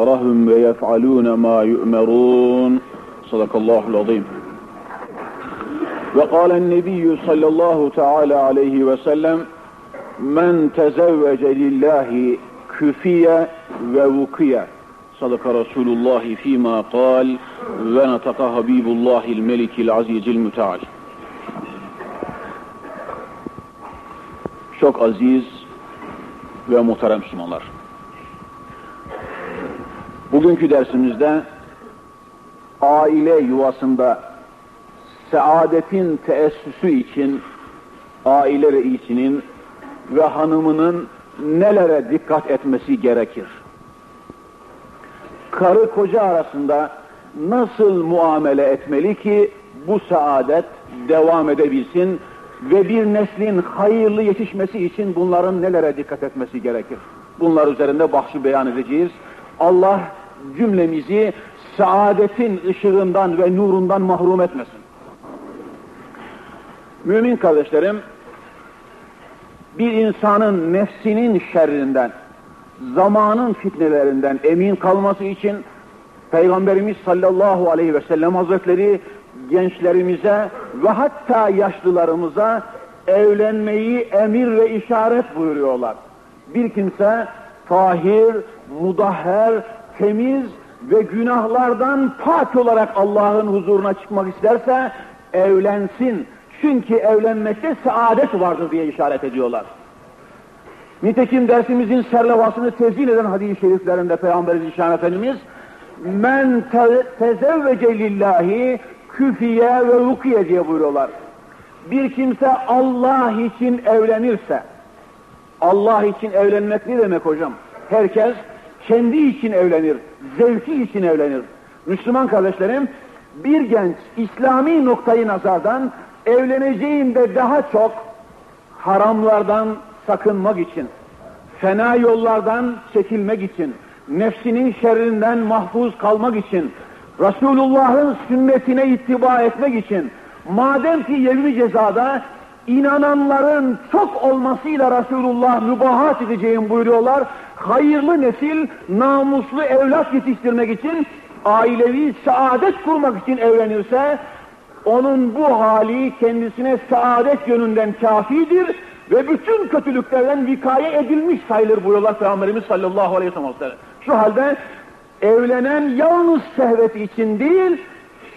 رهم ويفعلون ما يؤمرون صدق الله العظيم وقال النبي صلى الله تعالى عليه وسلم من تزوج لله كفي ووقي صدق رسول الله فيما قال ونطق حبيب الله الملك العزيز المتعال Çok aziz ve muhterem Müslümanlar. Bugünkü dersimizde aile yuvasında saadetin teessüsü için aile reisinin ve hanımının nelere dikkat etmesi gerekir? Karı koca arasında nasıl muamele etmeli ki bu saadet devam edebilsin ve bir neslin hayırlı yetişmesi için bunların nelere dikkat etmesi gerekir? Bunlar üzerinde bahsi beyan edeceğiz. Allah cümlemizi saadetin ışığından ve nurundan mahrum etmesin. Mümin kardeşlerim, bir insanın nefsinin şerrinden, zamanın fitnelerinden emin kalması için Peygamberimiz sallallahu aleyhi ve sellem hazretleri gençlerimize ve hatta yaşlılarımıza evlenmeyi emir ve işaret buyuruyorlar. Bir kimse tahir, mudahher, temiz ve günahlardan pak olarak Allah'ın huzuruna çıkmak isterse evlensin. Çünkü evlenmekte saadet vardır diye işaret ediyorlar. Nitekim dersimizin serlevasını tezgin eden hadis-i şeriflerinde Peygamber Zişan Efendimiz men tezevvece lillahi küfiye ve rukiye diye buyuruyorlar. Bir kimse Allah için evlenirse, Allah için evlenmek ne demek hocam? Herkes kendi için evlenir, zevki için evlenir. Müslüman kardeşlerim, bir genç İslami noktayı nazardan evleneceğinde daha çok haramlardan sakınmak için, fena yollardan çekilmek için, nefsinin şerrinden mahfuz kalmak için, Resulullah'ın sünnetine ittiba etmek için, madem ki yevmi cezada inananların çok olmasıyla Resulullah mübahat edeceğim buyuruyorlar, hayırlı nesil, namuslu evlat yetiştirmek için, ailevi saadet kurmak için evlenirse, onun bu hali kendisine saadet yönünden kafidir ve bütün kötülüklerden vikaye edilmiş sayılır buyuruyorlar Peygamberimiz sallallahu aleyhi ve sellem. Şu halde evlenen yalnız şehveti için değil,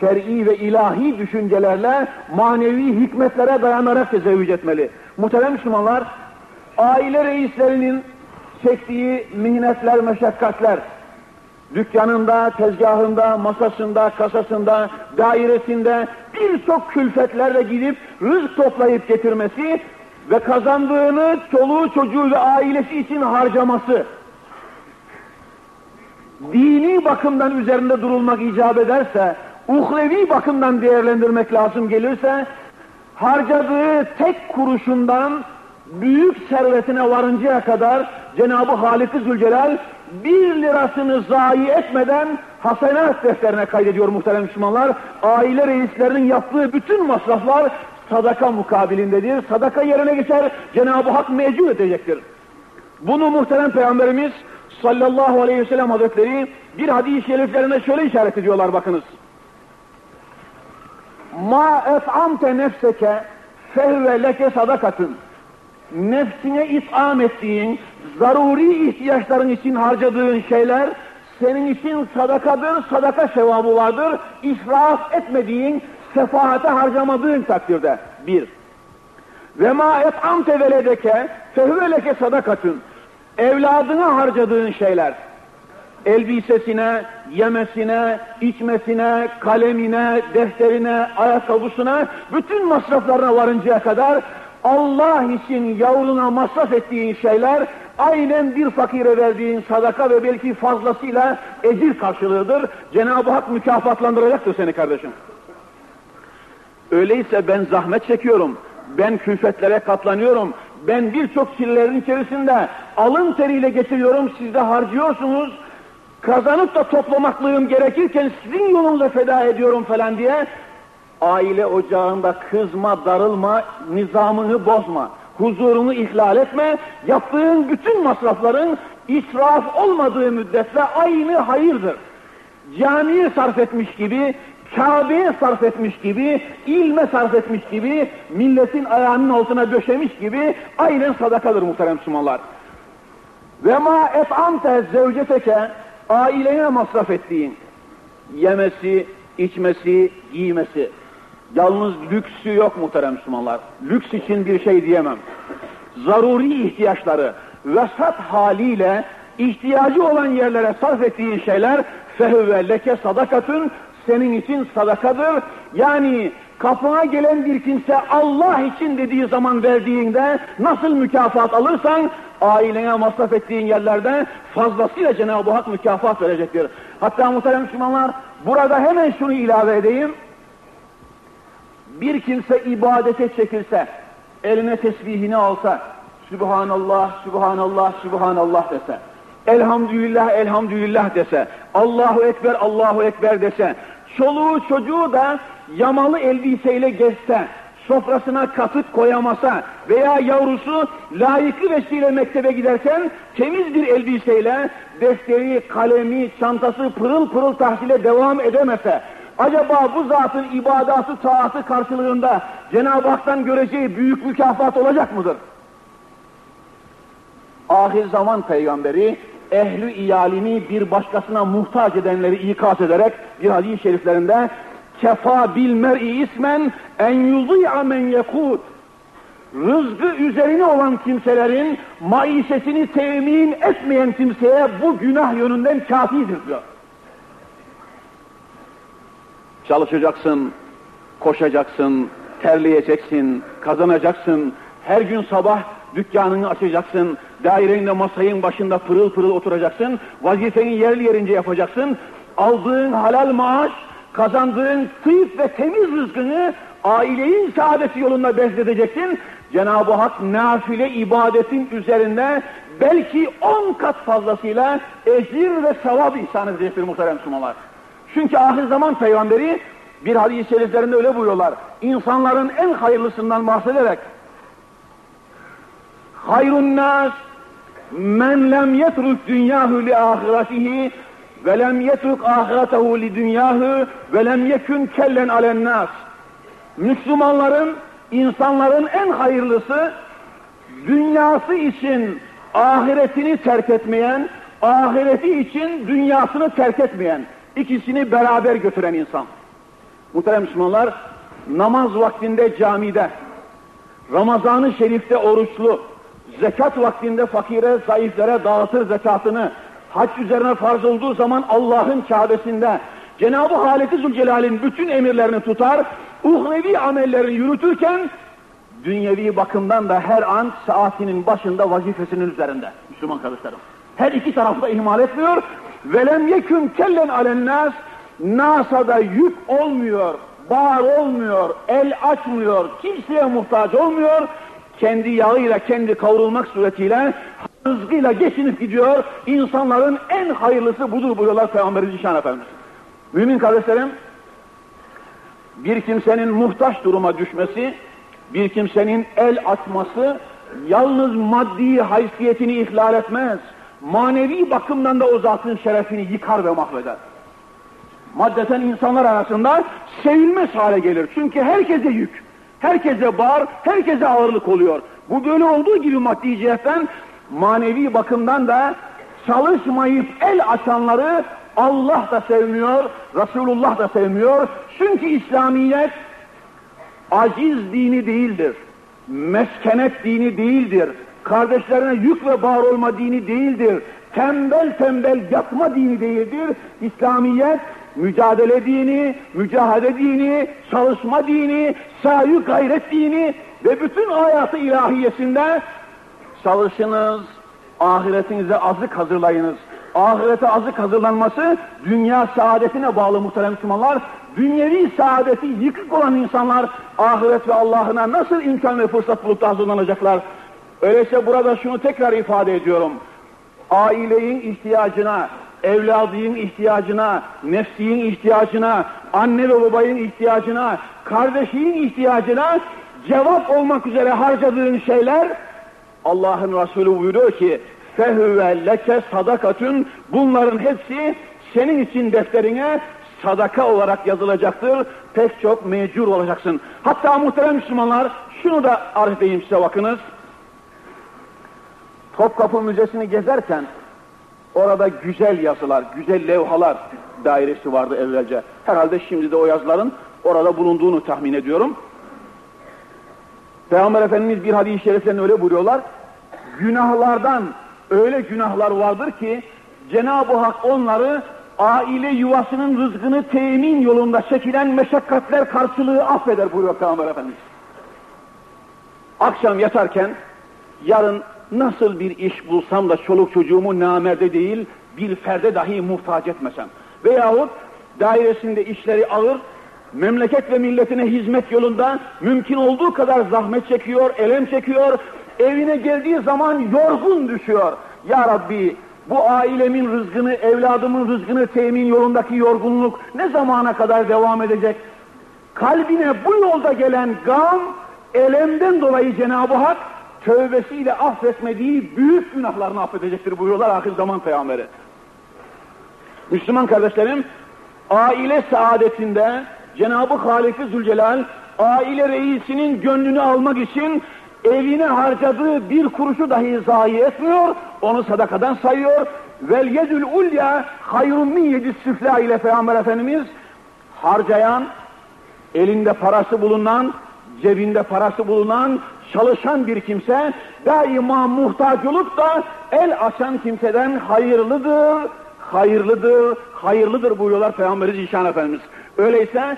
şer'i ve ilahi düşüncelerle manevi hikmetlere dayanarak tezevvüc etmeli. Muhterem Müslümanlar, aile reislerinin çektiği mihnetler, meşakkatler, dükkanında, tezgahında, masasında, kasasında, dairesinde birçok külfetlerle gidip rızk toplayıp getirmesi ve kazandığını çoluğu çocuğu ve ailesi için harcaması, dini bakımdan üzerinde durulmak icap ederse, uhrevi bakımdan değerlendirmek lazım gelirse, harcadığı tek kuruşundan büyük servetine varıncaya kadar Cenab-ı Halik-i Zülcelal bir lirasını zayi etmeden hasenat defterine kaydediyor muhterem Müslümanlar. Aile reislerinin yaptığı bütün masraflar sadaka mukabilindedir. Sadaka yerine geçer, Cenab-ı Hak mecbur edecektir. Bunu muhterem Peygamberimiz sallallahu aleyhi ve sellem hazretleri bir hadis-i şeriflerine şöyle işaret ediyorlar bakınız. Ma ef'amte nefseke fehve leke sadakatın. Nefsine itham ettiğin, zaruri ihtiyaçların için harcadığın şeyler senin için sadakadır, sadaka sevabı vardır. İsraf etmediğin, sefahate harcamadığın takdirde. Bir. Ve ma et'amte veledeke fehüveleke sadakatün. Evladına harcadığın şeyler, elbisesine, yemesine, içmesine, kalemine, defterine, ayakkabısına, bütün masraflarına varıncaya kadar Allah için yavruna masraf ettiğin şeyler aynen bir fakire verdiğin sadaka ve belki fazlasıyla ecir karşılığıdır. Cenab-ı Hak mükafatlandıracaktır seni kardeşim. Öyleyse ben zahmet çekiyorum, ben külfetlere katlanıyorum, ben birçok çilelerin içerisinde alın teriyle getiriyorum, siz de harcıyorsunuz, kazanıp da toplamaklığım gerekirken sizin yolunuza feda ediyorum falan diye aile ocağında kızma, darılma, nizamını bozma, huzurunu ihlal etme, yaptığın bütün masrafların israf olmadığı müddetçe aynı hayırdır. Camiye sarf etmiş gibi, Kabe'ye sarf etmiş gibi, ilme sarf etmiş gibi, milletin ayağının altına döşemiş gibi aynen sadakadır muhterem Müslümanlar. Ve ma et'amte zevceteke aileye masraf ettiğin yemesi, içmesi, giymesi. Yalnız lüksü yok muhterem Müslümanlar. Lüks için bir şey diyemem. Zaruri ihtiyaçları vesat haliyle ihtiyacı olan yerlere sarf ettiğin şeyler fehüve leke sadakatün senin için sadakadır. Yani kapına gelen bir kimse Allah için dediği zaman verdiğinde nasıl mükafat alırsan ailene masraf ettiğin yerlerde fazlasıyla Cenab-ı Hak mükafat verecektir. Hatta muhterem Müslümanlar burada hemen şunu ilave edeyim. Bir kimse ibadete çekilse, eline tesbihini alsa, Sübhanallah, Sübhanallah, Sübhanallah dese, Elhamdülillah, Elhamdülillah dese, Allahu Ekber, Allahu Ekber dese, çoluğu çocuğu da yamalı elbiseyle gezse, sofrasına katık koyamasa veya yavrusu layıklı vesile mektebe giderken temiz bir elbiseyle defteri, kalemi, çantası pırıl pırıl tahsile devam edemese, acaba bu zatın ibadatı, taatı karşılığında Cenab-ı Hak'tan göreceği büyük mükafat olacak mıdır? Ahir zaman peygamberi ehli iyalini bir başkasına muhtaç edenleri ikaz ederek bir hadis-i şeriflerinde kefa bil mer'i ismen en yuzi'a men yekut rızkı üzerine olan kimselerin maişetini temin etmeyen kimseye bu günah yönünden kafidir diyor. Çalışacaksın, koşacaksın, terleyeceksin, kazanacaksın. Her gün sabah dükkanını açacaksın, dairende masayın başında pırıl pırıl oturacaksın, vazifeni yerli yerince yapacaksın, aldığın halal maaş, kazandığın tıyıp ve temiz rızkını ailenin saadeti yolunda bezledeceksin. Cenab-ı Hak nafile ibadetin üzerinde belki on kat fazlasıyla ecir ve sevap ihsan edecektir muhterem Müslümanlar. Çünkü ahir zaman peygamberi bir hadis-i şeriflerinde öyle buyuruyorlar. İnsanların en hayırlısından bahsederek hayrun nas men lem yetruk dünyahu li ahiretihi ve lem yetruk ahiretehu li dünyahu ve lem yekun kellen alen nas. Müslümanların, insanların en hayırlısı dünyası için ahiretini terk etmeyen, ahireti için dünyasını terk etmeyen, ikisini beraber götüren insan. Muhterem Müslümanlar, namaz vaktinde camide, Ramazan-ı Şerif'te oruçlu, zekat vaktinde fakire, zayıflara dağıtır zekatını, hac üzerine farz olduğu zaman Allah'ın Kabe'sinde, Cenab-ı Halik-i Zülcelal'in bütün emirlerini tutar, uhrevi amellerini yürütürken, dünyevi bakımdan da her an saatinin başında vazifesinin üzerinde. Müslüman kardeşlerim. Her iki tarafta ihmal etmiyor. Velem yekün kellen alennâs, NASA'da yük olmuyor, bağır olmuyor, el açmıyor, kimseye muhtaç olmuyor, kendi yağıyla kendi kavrulmak suretiyle rızkıyla geçinip gidiyor. İnsanların en hayırlısı budur buyuruyorlar Peygamber Zişan Efendimiz. Mümin kardeşlerim, bir kimsenin muhtaç duruma düşmesi, bir kimsenin el açması yalnız maddi haysiyetini ihlal etmez. Manevi bakımdan da o zatın şerefini yıkar ve mahveder. Maddeten insanlar arasında sevilmez hale gelir. Çünkü herkese yük. Herkese bağır, herkese ağırlık oluyor. Bu böyle olduğu gibi maddi cihetten manevi bakımdan da çalışmayıp el açanları Allah da sevmiyor, Resulullah da sevmiyor. Çünkü İslamiyet aciz dini değildir. Meskenet dini değildir. Kardeşlerine yük ve bağır olma dini değildir. Tembel tembel yatma dini değildir. İslamiyet mücadele dini, mücahede dini, çalışma dini, sahi gayret dini ve bütün hayatı ilahiyesinde çalışınız, ahiretinize azık hazırlayınız. Ahirete azık hazırlanması dünya saadetine bağlı muhterem Müslümanlar. Dünyevi saadeti yıkık olan insanlar ahiret ve Allah'ına nasıl imkan ve fırsat bulup da hazırlanacaklar? Öyleyse burada şunu tekrar ifade ediyorum. Ailenin ihtiyacına, evladının ihtiyacına, nefsinin ihtiyacına, anne ve babayın ihtiyacına, kardeşinin ihtiyacına cevap olmak üzere harcadığın şeyler Allah'ın Resulü buyuruyor ki fehüve leke sadakatün bunların hepsi senin için defterine sadaka olarak yazılacaktır. Pek çok mecur olacaksın. Hatta muhterem Müslümanlar şunu da arz edeyim size bakınız. Topkapı Müzesi'ni gezerken orada güzel yazılar, güzel levhalar dairesi vardı evvelce. Herhalde şimdi de o yazıların orada bulunduğunu tahmin ediyorum. Peygamber Efendimiz bir hadis-i şeriflerinde öyle buyuruyorlar. Günahlardan öyle günahlar vardır ki Cenab-ı Hak onları aile yuvasının rızkını temin yolunda çekilen meşakkatler karşılığı affeder buyuruyor Peygamber Efendimiz. Akşam yatarken yarın nasıl bir iş bulsam da çoluk çocuğumu namerde değil bir ferde dahi muhtaç etmesem veyahut dairesinde işleri ağır memleket ve milletine hizmet yolunda mümkün olduğu kadar zahmet çekiyor, elem çekiyor, evine geldiği zaman yorgun düşüyor. Ya Rabbi bu ailemin rızkını, evladımın rızkını temin yolundaki yorgunluk ne zamana kadar devam edecek? Kalbine bu yolda gelen gam, elemden dolayı Cenab-ı Hak tövbesiyle affetmediği büyük günahlarını affedecektir buyuruyorlar ahir zaman peygamberi. Müslüman kardeşlerim, aile saadetinde Cenab-ı Halik-i Zülcelal aile reisinin gönlünü almak için evine harcadığı bir kuruşu dahi zayi etmiyor, onu sadakadan sayıyor. Vel yedül ulya hayrun min yedis süfla ile Peygamber Efendimiz harcayan, elinde parası bulunan, cebinde parası bulunan, çalışan bir kimse daima muhtaç olup da el açan kimseden hayırlıdır, hayırlıdır, hayırlıdır buyuruyorlar Peygamber Zişan Efendimiz. Öyleyse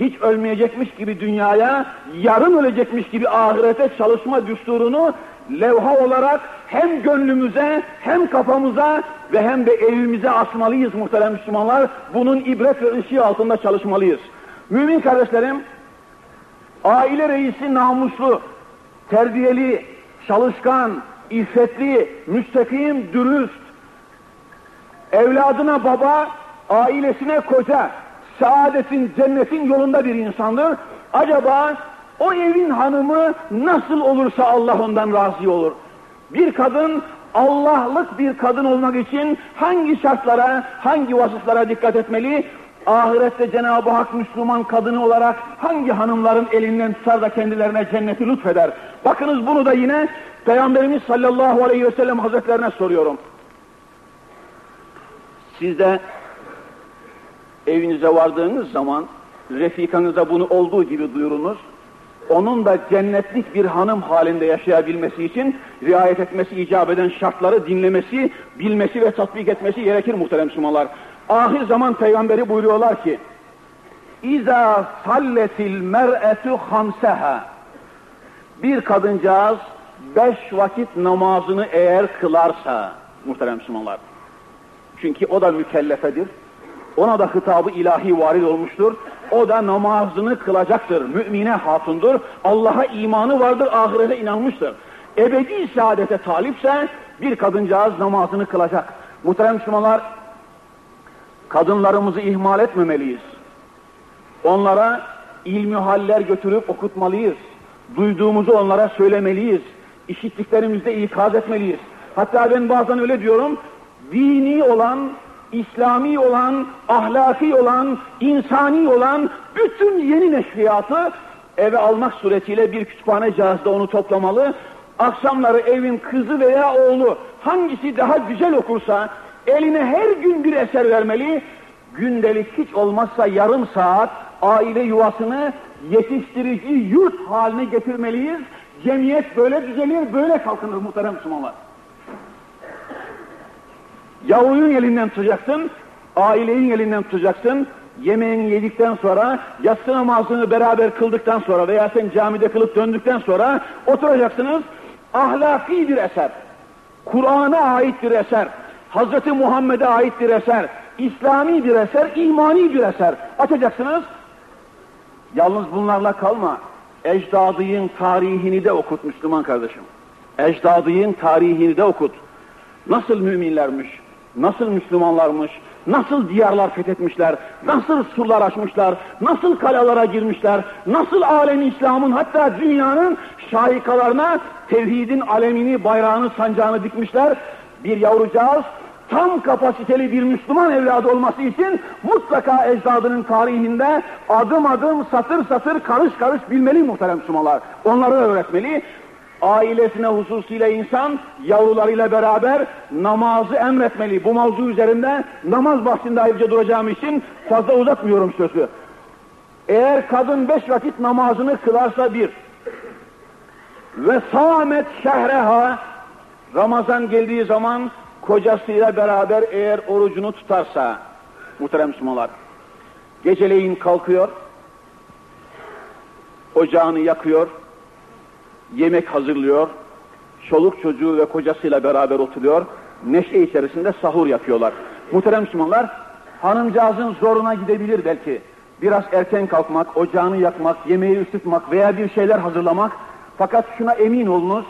hiç ölmeyecekmiş gibi dünyaya, yarın ölecekmiş gibi ahirete çalışma düsturunu levha olarak hem gönlümüze hem kafamıza ve hem de evimize asmalıyız muhterem Müslümanlar. Bunun ibret ve ışığı altında çalışmalıyız. Mümin kardeşlerim, aile reisi namuslu, terbiyeli, çalışkan, iffetli, müstakim, dürüst, evladına baba, ailesine koca, saadetin, cennetin yolunda bir insandır. Acaba o evin hanımı nasıl olursa Allah ondan razı olur. Bir kadın Allah'lık bir kadın olmak için hangi şartlara, hangi vasıflara dikkat etmeli? Ahirette Cenab-ı Hak Müslüman kadını olarak hangi hanımların elinden tutar da kendilerine cenneti lütfeder? Bakınız bunu da yine Peygamberimiz sallallahu aleyhi ve sellem hazretlerine soruyorum. Siz de evinize vardığınız zaman refikanıza bunu olduğu gibi duyurunuz. Onun da cennetlik bir hanım halinde yaşayabilmesi için riayet etmesi icap eden şartları dinlemesi, bilmesi ve tatbik etmesi gerekir muhterem Müslümanlar. Ahir zaman peygamberi buyuruyorlar ki İza salletil mer'etu hamseha bir kadıncağız beş vakit namazını eğer kılarsa muhterem Müslümanlar çünkü o da mükellefedir ona da hitabı ilahi varid olmuştur. O da namazını kılacaktır. Mümine hatundur. Allah'a imanı vardır. Ahirete inanmıştır. Ebedi saadete talipse bir kadıncağız namazını kılacak. Muhterem Müslümanlar kadınlarımızı ihmal etmemeliyiz. Onlara ilmi haller götürüp okutmalıyız. Duyduğumuzu onlara söylemeliyiz. İşittiklerimizde ikaz etmeliyiz. Hatta ben bazen öyle diyorum, dini olan İslami olan, ahlaki olan, insani olan bütün yeni neşriyatı eve almak suretiyle bir kütüphane cihazda onu toplamalı. Akşamları evin kızı veya oğlu hangisi daha güzel okursa eline her gün bir eser vermeli. Gündelik hiç olmazsa yarım saat aile yuvasını yetiştirici yurt haline getirmeliyiz. Cemiyet böyle düzelir, böyle kalkınır muhterem Müslümanlar. Yavrunun elinden tutacaksın, ailenin elinden tutacaksın, yemeğini yedikten sonra, yatsı namazını beraber kıldıktan sonra veya sen camide kılıp döndükten sonra oturacaksınız, ahlaki bir eser, Kur'an'a ait bir eser, Hz. Muhammed'e ait bir eser, İslami bir eser, imani bir eser açacaksınız. Yalnız bunlarla kalma, ecdadıyın tarihini de okut Müslüman kardeşim. Ecdadıyın tarihini de okut. Nasıl müminlermiş, nasıl Müslümanlarmış, nasıl diyarlar fethetmişler, nasıl surlar açmışlar, nasıl kalalara girmişler, nasıl alem İslam'ın hatta dünyanın şahikalarına tevhidin alemini, bayrağını, sancağını dikmişler. bir yavrucağız tam kapasiteli bir Müslüman evladı olması için mutlaka ecdadının tarihinde adım adım satır satır karış karış bilmeli muhterem Müslümanlar. Onları öğretmeli. Ailesine hususuyla insan yavrularıyla beraber namazı emretmeli. Bu mavzu üzerinde namaz bahsinde ayrıca duracağım için fazla uzatmıyorum sözü. Eğer kadın beş vakit namazını kılarsa bir ve sâmet şehreha Ramazan geldiği zaman kocasıyla beraber eğer orucunu tutarsa muhterem Müslümanlar geceleyin kalkıyor ocağını yakıyor yemek hazırlıyor çoluk çocuğu ve kocasıyla beraber oturuyor neşe içerisinde sahur yapıyorlar. Muhterem Müslümanlar hanımcağızın zoruna gidebilir belki. Biraz erken kalkmak, ocağını yakmak, yemeği ısıtmak veya bir şeyler hazırlamak. Fakat şuna emin olunuz,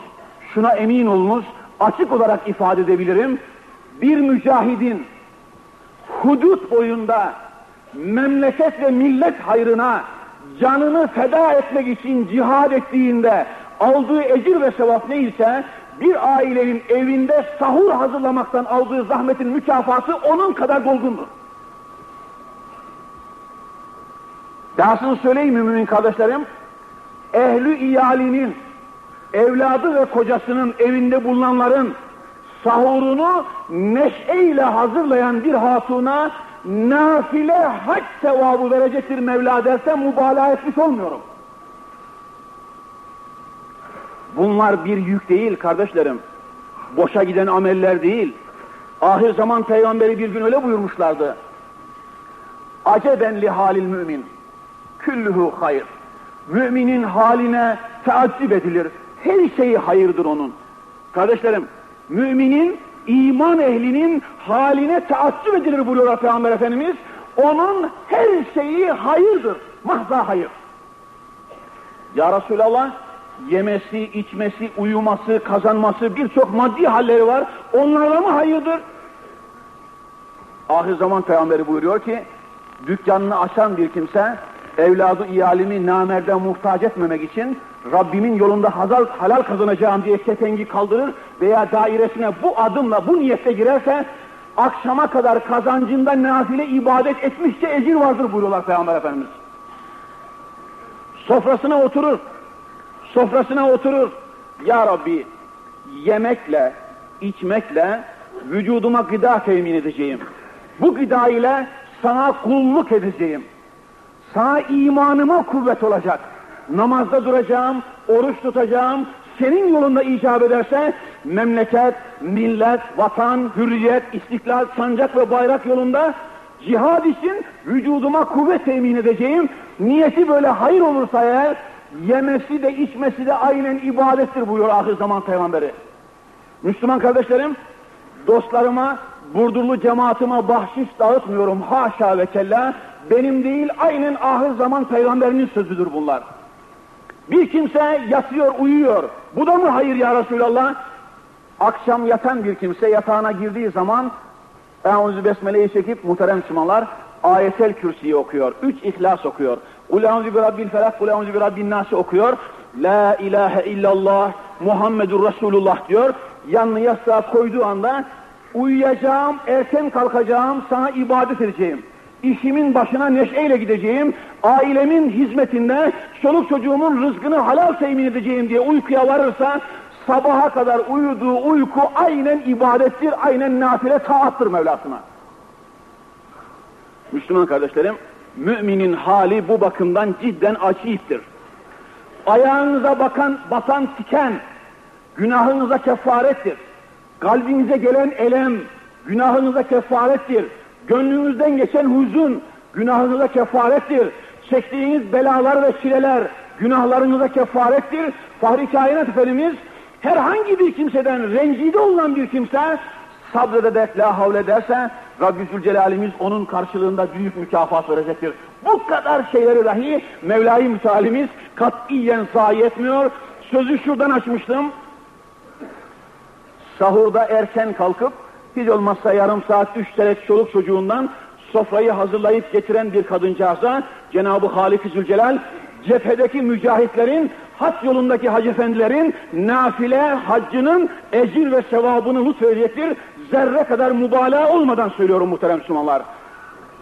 şuna emin olunuz, açık olarak ifade edebilirim. Bir mücahidin hudut boyunda memleket ve millet hayrına canını feda etmek için cihad ettiğinde aldığı ecir ve sevap neyse bir ailenin evinde sahur hazırlamaktan aldığı zahmetin mükafatı onun kadar dolgundur. Dahasını söyleyeyim mümin kardeşlerim, ehli iyalinin, evladı ve kocasının evinde bulunanların sahurunu neşeyle hazırlayan bir hatuna nafile hac sevabı verecektir Mevla derse mübalağa etmiş olmuyorum. Bunlar bir yük değil kardeşlerim. Boşa giden ameller değil. Ahir zaman peygamberi bir gün öyle buyurmuşlardı. Aceben li halil mümin. Küllühü hayır. Müminin haline teaccüp edilir. Her şeyi hayırdır onun. Kardeşlerim, müminin, iman ehlinin haline teaccüp edilir buyuruyor Peygamber Efendimiz. Onun her şeyi hayırdır. Mahza hayır. Ya Resulallah, yemesi, içmesi, uyuması, kazanması birçok maddi halleri var. Onlarla mı hayırdır? Ahir zaman peygamberi buyuruyor ki, dükkanını açan bir kimse, evladı iyalimi namerde muhtaç etmemek için Rabbimin yolunda hazal, halal kazanacağım diye kepengi kaldırır veya dairesine bu adımla bu niyette girerse akşama kadar kazancında nafile ibadet etmişçe ecir vardır buyuruyorlar Peygamber Efendimiz. Sofrasına oturur, sofrasına oturur. Ya Rabbi yemekle, içmekle vücuduma gıda temin edeceğim. Bu gıda ile sana kulluk edeceğim. Sana imanıma kuvvet olacak. Namazda duracağım, oruç tutacağım. Senin yolunda icap ederse memleket, millet, vatan, hürriyet, istiklal, sancak ve bayrak yolunda cihad için vücuduma kuvvet temin edeceğim. Niyeti böyle hayır olursa eğer yemesi de içmesi de aynen ibadettir buyuruyor ahir zaman peygamberi. Müslüman kardeşlerim, dostlarıma, Burdurlu cemaatime bahşiş dağıtmıyorum haşa ve kella. Benim değil aynen ahir zaman peygamberinin sözüdür bunlar. Bir kimse yatıyor, uyuyor. Bu da mı hayır ya Resulallah? Akşam yatan bir kimse yatağına girdiği zaman Eûzü Besmele'yi çekip muhterem Müslümanlar ayetel kürsiyi okuyor. Üç ihlas okuyor. Kul eûzü bi rabbil felak, kul bi rabbin nasi okuyor. La ilahe illallah Muhammedur Resulullah diyor. Yanını yastığa koyduğu anda uyuyacağım, erken kalkacağım, sana ibadet edeceğim. İşimin başına neşeyle gideceğim, ailemin hizmetinde çoluk çocuğumun rızkını halal temin edeceğim diye uykuya varırsa sabaha kadar uyuduğu uyku aynen ibadettir, aynen nafile taattır Mevlasına. Müslüman kardeşlerim, müminin hali bu bakımdan cidden aciptir. Ayağınıza bakan, batan tiken, günahınıza kefarettir. Kalbinize gelen elem, günahınıza kefarettir. Gönlünüzden geçen huzun, günahınıza kefarettir. Çektiğiniz belalar ve çileler, günahlarınıza kefarettir. Fahri Kainat Efendimiz herhangi bir kimseden rencide olan bir kimse sabrederek la havle derse Rabbi Zülcelal'imiz onun karşılığında büyük mükafat verecektir. Bu kadar şeyleri dahi Mevla-i Mütealimiz katiyen zayi etmiyor. Sözü şuradan açmıştım. Sahurda erken kalkıp hiç olmazsa yarım saat üç çeyrek çoluk çocuğundan sofrayı hazırlayıp getiren bir kadıncağıza Cenab-ı Halik-i Zülcelal cephedeki mücahitlerin hac yolundaki hacı efendilerin nafile haccının ecir ve sevabını lütfedecektir. Zerre kadar mübalağa olmadan söylüyorum muhterem Müslümanlar.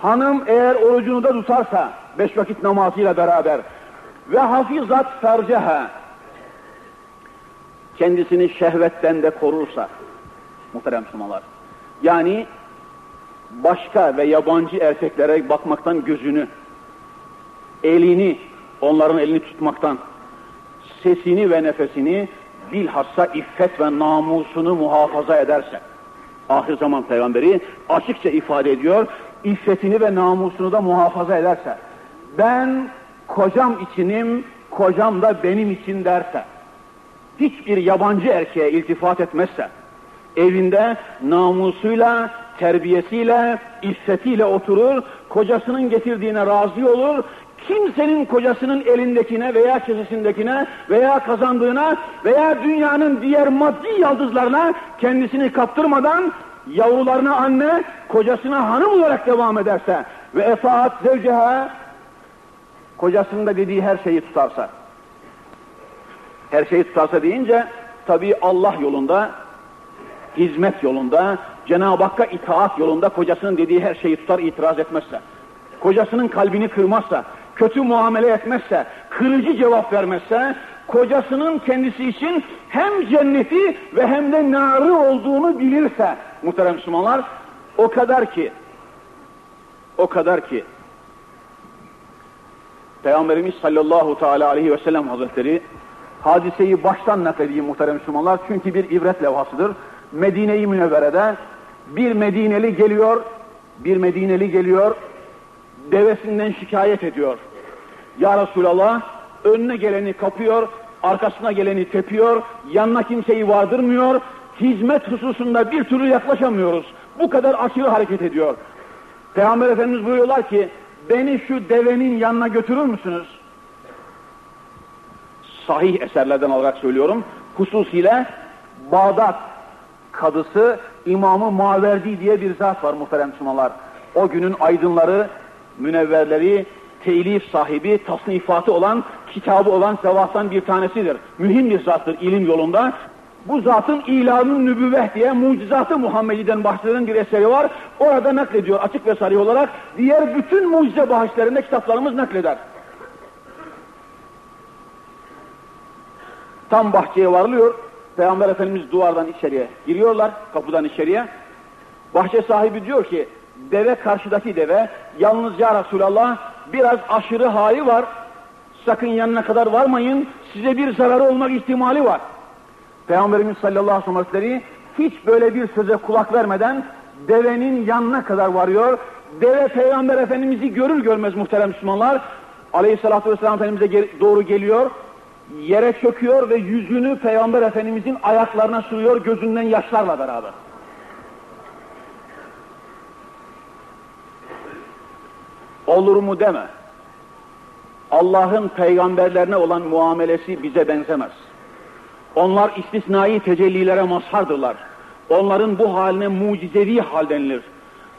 Hanım eğer orucunu da tutarsa beş vakit namazıyla beraber ve hafizat ferceha kendisini şehvetten de korursa muhterem Müslümanlar. Yani başka ve yabancı erkeklere bakmaktan gözünü, elini, onların elini tutmaktan, sesini ve nefesini bilhassa iffet ve namusunu muhafaza ederse, ahir zaman peygamberi açıkça ifade ediyor, iffetini ve namusunu da muhafaza ederse, ben kocam içinim, kocam da benim için derse, hiçbir yabancı erkeğe iltifat etmezse, evinde namusuyla, terbiyesiyle, iffetiyle oturur, kocasının getirdiğine razı olur, kimsenin kocasının elindekine veya kesesindekine veya kazandığına veya dünyanın diğer maddi yaldızlarına kendisini kaptırmadan yavrularına anne, kocasına hanım olarak devam ederse ve efaat zevceha kocasının da dediği her şeyi tutarsa. Her şeyi tutarsa deyince tabii Allah yolunda hizmet yolunda Cenab-ı Hakk'a itaat yolunda kocasının dediği her şeyi tutar itiraz etmezse kocasının kalbini kırmazsa kötü muamele etmezse, kırıcı cevap vermezse, kocasının kendisi için hem cenneti ve hem de narı olduğunu bilirse, muhterem Müslümanlar, o kadar ki, o kadar ki, Peygamberimiz sallallahu teala aleyhi ve sellem hazretleri, hadiseyi baştan nakledeyim muhterem Müslümanlar, çünkü bir ibret levhasıdır. Medine-i Münevvere'de bir Medineli geliyor, bir Medineli geliyor, devesinden şikayet ediyor. Ya Resulallah önüne geleni kapıyor, arkasına geleni tepiyor, yanına kimseyi vardırmıyor, hizmet hususunda bir türlü yaklaşamıyoruz. Bu kadar aşırı hareket ediyor. Peygamber Efendimiz buyuruyorlar ki, beni şu devenin yanına götürür müsünüz? Sahih eserlerden olarak söylüyorum. Hususiyle Bağdat kadısı İmamı Maverdi diye bir zat var muhterem Müslümanlar. O günün aydınları, münevverleri, telif sahibi, tasnifatı olan, kitabı olan sevastan bir tanesidir. Mühim bir zattır ilim yolunda. Bu zatın ilanın nübüvvet diye mucizatı Muhammedi'den bahseden bir eseri var. Orada naklediyor açık ve sarih olarak. Diğer bütün mucize bahislerinde kitaplarımız nakleder. Tam bahçeye varılıyor. Peygamber Efendimiz duvardan içeriye giriyorlar, kapıdan içeriye. Bahçe sahibi diyor ki, deve karşıdaki deve, yalnız ya Resulallah biraz aşırı hali var. Sakın yanına kadar varmayın. Size bir zararı olmak ihtimali var. Peygamberimiz sallallahu aleyhi ve sellem hiç böyle bir söze kulak vermeden devenin yanına kadar varıyor. Deve Peygamber Efendimiz'i görür görmez muhterem Müslümanlar. Aleyhissalatü vesselam Efendimiz'e doğru geliyor. Yere çöküyor ve yüzünü Peygamber Efendimiz'in ayaklarına sürüyor gözünden yaşlarla beraber. olur mu deme. Allah'ın peygamberlerine olan muamelesi bize benzemez. Onlar istisnai tecellilere mazhardırlar. Onların bu haline mucizevi hal denilir.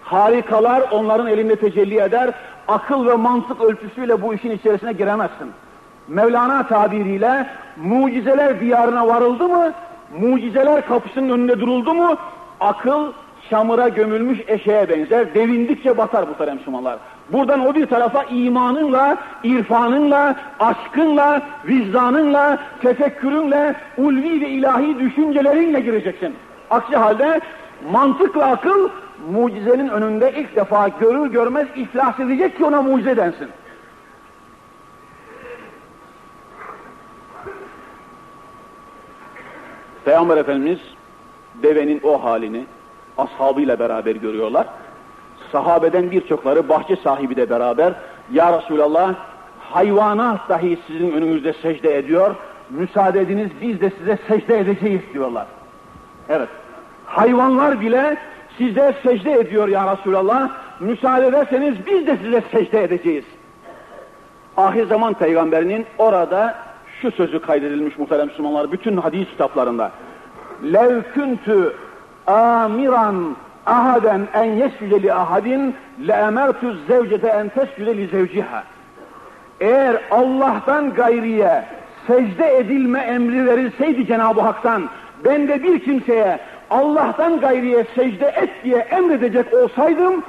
Harikalar onların elinde tecelli eder. Akıl ve mantık ölçüsüyle bu işin içerisine giremezsin. Mevlana tabiriyle mucizeler diyarına varıldı mı, mucizeler kapısının önünde duruldu mu, akıl çamura gömülmüş eşeğe benzer. Devindikçe batar bu tarafa Müslümanlar. Buradan o bir tarafa imanınla, irfanınla, aşkınla, vicdanınla, tefekkürünle, ulvi ve ilahi düşüncelerinle gireceksin. Aksi halde mantıkla akıl mucizenin önünde ilk defa görür görmez iflas edecek ki ona mucize densin. Peygamber Efendimiz devenin o halini ashabıyla beraber görüyorlar sahabeden birçokları bahçe sahibi de beraber Ya Resulallah hayvanat dahi sizin önünüzde secde ediyor. Müsaade ediniz biz de size secde edeceğiz diyorlar. Evet. Hayvanlar bile size secde ediyor ya Resulallah. Müsaade ederseniz biz de size secde edeceğiz. Ahir zaman peygamberinin orada şu sözü kaydedilmiş muhterem Müslümanlar bütün hadis kitaplarında. Lev küntü amiran ahaden en yescüde li ahadin le emertu zevcete en tescüde zevciha. Eğer Allah'tan gayriye secde edilme emri verilseydi Cenab-ı Hak'tan, ben de bir kimseye Allah'tan gayriye secde et diye emredecek olsaydım,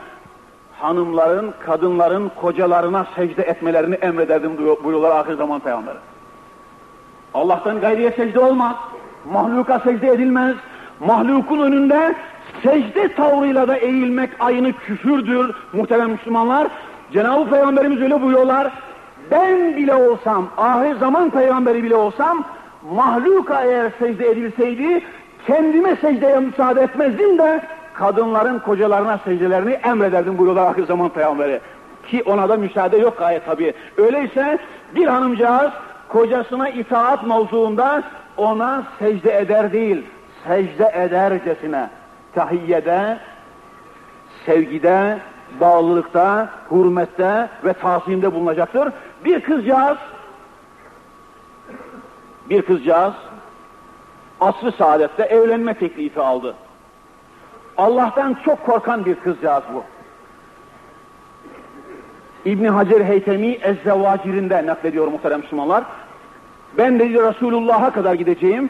hanımların, kadınların kocalarına secde etmelerini emrederdim buyuruyorlar ahir zaman peygamberi. Allah'tan gayriye secde olmaz. Mahluka secde edilmez. Mahlukun önünde secde tavrıyla da eğilmek aynı küfürdür muhterem Müslümanlar. Cenab-ı Peygamberimiz öyle buyuruyorlar. Ben bile olsam, ahir zaman peygamberi bile olsam, mahluka eğer secde edilseydi, kendime secdeye müsaade etmezdim de, kadınların kocalarına secdelerini emrederdim buyuruyorlar ahir zaman peygamberi. Ki ona da müsaade yok gayet tabi. Öyleyse bir hanımcağız kocasına itaat mevzuunda ona secde eder değil, secde edercesine tahiyyede, sevgide, bağlılıkta, hürmette ve tazimde bulunacaktır. Bir kızcağız, bir kızcağız asr-ı saadette evlenme teklifi aldı. Allah'tan çok korkan bir kızcağız bu. İbn Hacer Heytemi Ezzevacirinde naklediyor muhterem Müslümanlar. Ben dedi Resulullah'a kadar gideceğim.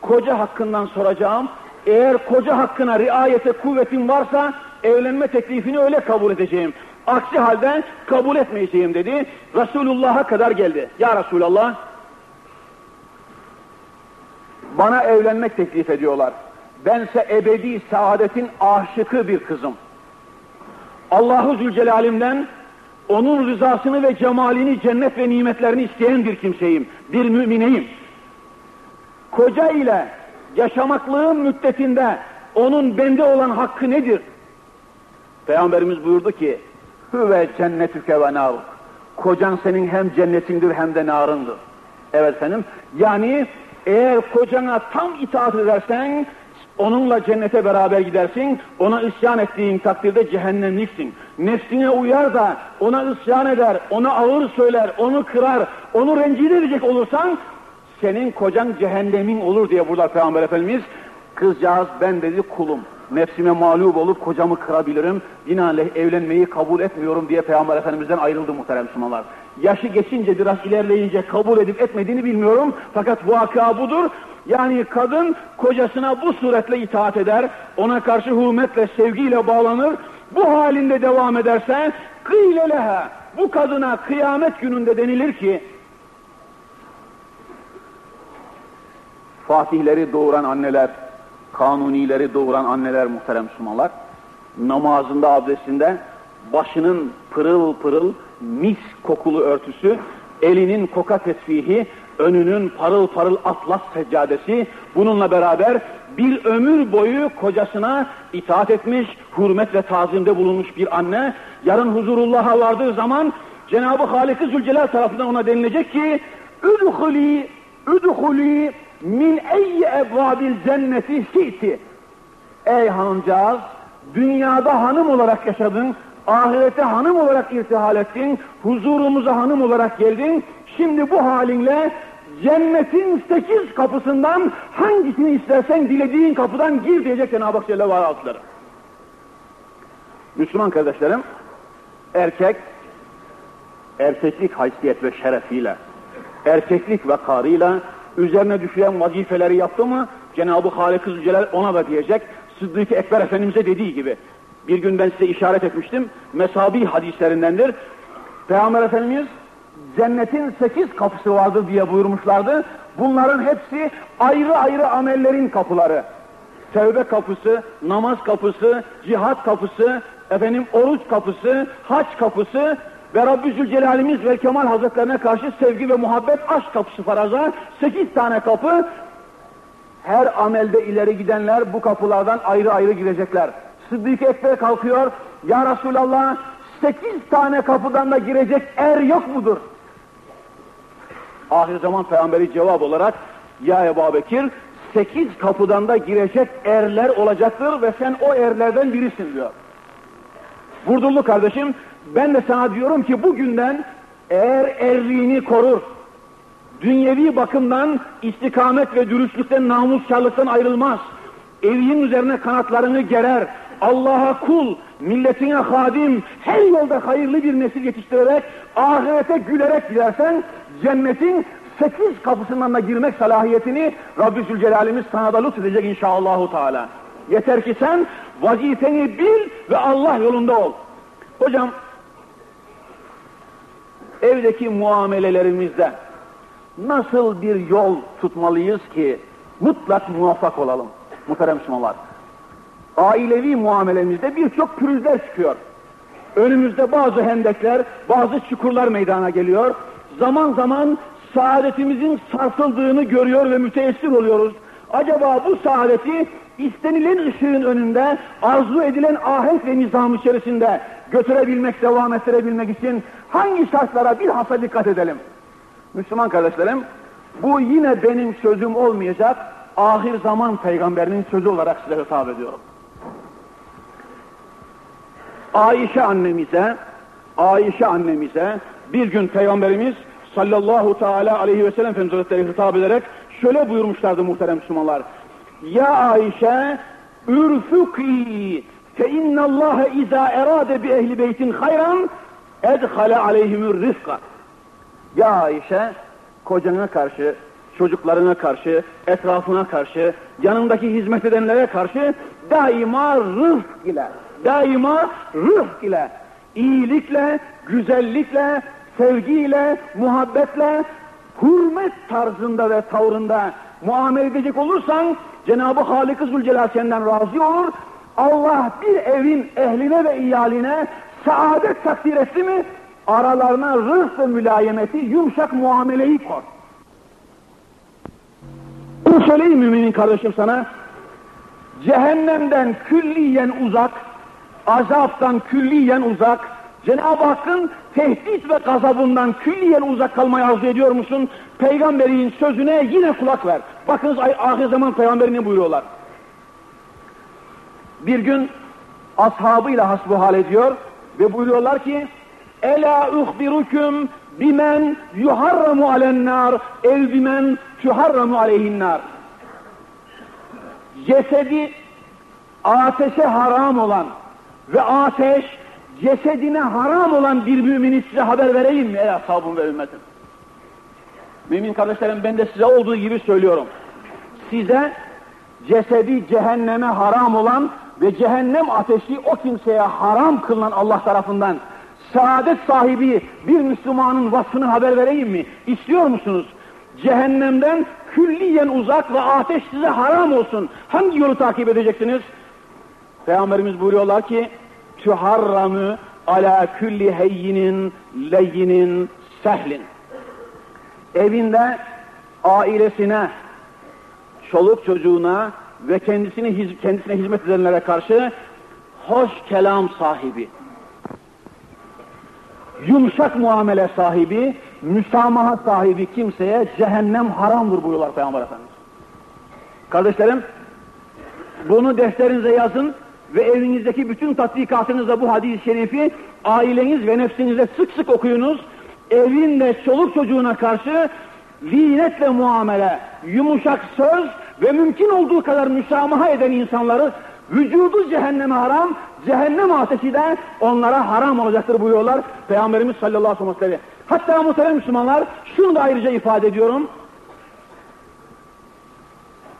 Koca hakkından soracağım. Eğer koca hakkına riayete kuvvetin varsa evlenme teklifini öyle kabul edeceğim. Aksi halde kabul etmeyeceğim dedi. Resulullah'a kadar geldi. Ya Resulallah bana evlenmek teklif ediyorlar. Bense ebedi saadetin aşıkı bir kızım. Allahu Zülcelal'imden onun rızasını ve cemalini, cennet ve nimetlerini isteyen bir kimseyim, bir mümineyim. Koca ile yaşamaklığın müddetinde onun bende olan hakkı nedir? Peygamberimiz buyurdu ki, Hüve cennetüke ve naruk. Kocan senin hem cennetindir hem de narındır. Evet efendim. Yani eğer kocana tam itaat edersen onunla cennete beraber gidersin. Ona isyan ettiğin takdirde cehennemliksin. Nefsine uyar da ona isyan eder, ona ağır söyler, onu kırar, onu rencide edecek olursan senin kocan cehennemin olur diye burada Peygamber Efendimiz kızcağız ben dedi kulum. Nefsime mağlup olup kocamı kırabilirim. Binaenaleyh evlenmeyi kabul etmiyorum diye Peygamber Efendimiz'den ayrıldı muhterem Müslümanlar. Yaşı geçince biraz ilerleyince kabul edip etmediğini bilmiyorum. Fakat vaka budur. Yani kadın kocasına bu suretle itaat eder. Ona karşı hürmetle, sevgiyle bağlanır. Bu halinde devam ederse kıyle leha. Bu kadına kıyamet gününde denilir ki Fatihleri doğuran anneler, kanunileri doğuran anneler muhterem Müslümanlar, namazında, abdestinde başının pırıl pırıl mis kokulu örtüsü, elinin koka tesbihi, önünün parıl parıl atlas seccadesi, bununla beraber bir ömür boyu kocasına itaat etmiş, hürmet ve tazimde bulunmuş bir anne, yarın huzurullah'a vardığı zaman Cenab-ı Halik-i Zülcelal tarafından ona denilecek ki, Üdhuli, üdhuli min eyyi ebvabil cenneti şi'ti. Ey hanımcağız, dünyada hanım olarak yaşadın, ahirete hanım olarak irtihal ettin, huzurumuza hanım olarak geldin, şimdi bu halinle cennetin sekiz kapısından hangisini istersen dilediğin kapıdan gir diyecek Cenab-ı Hak Celle ve Müslüman kardeşlerim, erkek, erkeklik haysiyet ve şerefiyle, erkeklik ve karıyla üzerine düşen vazifeleri yaptı mı Cenab-ı Halik-i ona da diyecek. Sıddık-ı Ekber Efendimiz'e dediği gibi. Bir gün ben size işaret etmiştim. Mesabi hadislerindendir. Peygamber Efendimiz cennetin sekiz kapısı vardır diye buyurmuşlardı. Bunların hepsi ayrı ayrı amellerin kapıları. Tevbe kapısı, namaz kapısı, cihat kapısı, efendim oruç kapısı, haç kapısı, ve Rabbi Zülcelal'imiz ve Kemal Hazretlerine karşı sevgi ve muhabbet aşk kapısı faraza sekiz tane kapı her amelde ileri gidenler bu kapılardan ayrı ayrı girecekler. Sıddık Ekber kalkıyor, Ya Resulallah sekiz tane kapıdan da girecek er yok mudur? Ahir zaman peygamberi cevap olarak, Ya Ebu Bekir, sekiz kapıdan da girecek erler olacaktır ve sen o erlerden birisin diyor. Vurdullu kardeşim, ben de sana diyorum ki bugünden eğer erliğini korur, dünyevi bakımdan istikamet ve dürüstlükten, namuskarlıktan ayrılmaz, evin üzerine kanatlarını gerer, Allah'a kul, milletine hadim, her yolda hayırlı bir nesil yetiştirerek, ahirete gülerek gidersen, cennetin sekiz kapısından da girmek salahiyetini Rabbi Zülcelal'imiz sana da lütfedecek inşallahü teala. Yeter ki sen vazifeni bil ve Allah yolunda ol. Hocam evdeki muamelelerimizde nasıl bir yol tutmalıyız ki mutlak muvaffak olalım muhterem Müslümanlar. Ailevi muamelemizde birçok pürüzler çıkıyor. Önümüzde bazı hendekler, bazı çukurlar meydana geliyor. Zaman zaman saadetimizin sarsıldığını görüyor ve müteessir oluyoruz. Acaba bu saadeti istenilen ışığın önünde arzu edilen ahenk ve nizam içerisinde götürebilmek, devam ettirebilmek için hangi şartlara bilhassa dikkat edelim? Müslüman kardeşlerim, bu yine benim sözüm olmayacak, ahir zaman peygamberinin sözü olarak size hitap ediyorum. Ayşe annemize, Ayşe annemize bir gün peygamberimiz sallallahu teala aleyhi ve sellem Efendimiz Hazretleri hitap ederek şöyle buyurmuşlardı muhterem Müslümanlar. Ya Ayşe, ürfüki fe innallâhe izâ erâde bi ehli beytin hayran edhale aleyhimür rifka. Ya Ayşe, kocana karşı, çocuklarına karşı, etrafına karşı, yanındaki hizmet edenlere karşı daima rıfk ile, daima rıfk ile, iyilikle, güzellikle, sevgiyle, muhabbetle, hürmet tarzında ve tavrında muamele edecek olursan Cenab-ı Halik-i senden razı olur. Allah bir evin ehline ve iyaline saadet takdir etti mi aralarına rıfk ve mülayemeti, yumuşak muameleyi koy. Bunu söyleyeyim müminin kardeşim sana. Cehennemden külliyen uzak, azaptan külliyen uzak, Cenab-ı Hakk'ın tehdit ve gazabından külliyen uzak kalmayı arzu ediyor musun? Peygamberin sözüne yine kulak ver. Bakınız ahir zaman peygamberi ne buyuruyorlar? Bir gün ashabıyla hasbuhal ediyor ve buyuruyorlar ki Ela uhbirukum bimen yuharramu alennar ev bimen tuharramu aleyhinnar. Cesedi ateşe haram olan ve ateş cesedine haram olan bir mümini size haber vereyim mi ey ashabım ve ümmetim? Mümin kardeşlerim ben de size olduğu gibi söylüyorum. Size cesedi cehenneme haram olan ve cehennem ateşi o kimseye haram kılınan Allah tarafından saadet sahibi bir Müslümanın vasfını haber vereyim mi? İstiyor musunuz? Cehennemden külliyen uzak ve ateş size haram olsun. Hangi yolu takip edeceksiniz? Peygamberimiz buyuruyorlar ki tüharramı ala külli heyyinin leyyinin sehlin. Evinde ailesine, çoluk çocuğuna ve kendisini kendisine hizmet edenlere karşı hoş kelam sahibi, yumuşak muamele sahibi, müsamaha sahibi kimseye cehennem haramdır buyuruyorlar Peygamber Efendimiz. Kardeşlerim, bunu defterinize yazın ve evinizdeki bütün tatbikatınızda bu hadis-i şerifi aileniz ve nefsinize sık sık okuyunuz. Evinde çoluk çocuğuna karşı linetle muamele, yumuşak söz ve mümkün olduğu kadar müsamaha eden insanları vücudu cehenneme haram, cehennem ateşi de onlara haram olacaktır buyuruyorlar Peygamberimiz sallallahu aleyhi ve sellem. Hatta muhterem Müslümanlar şunu da ayrıca ifade ediyorum.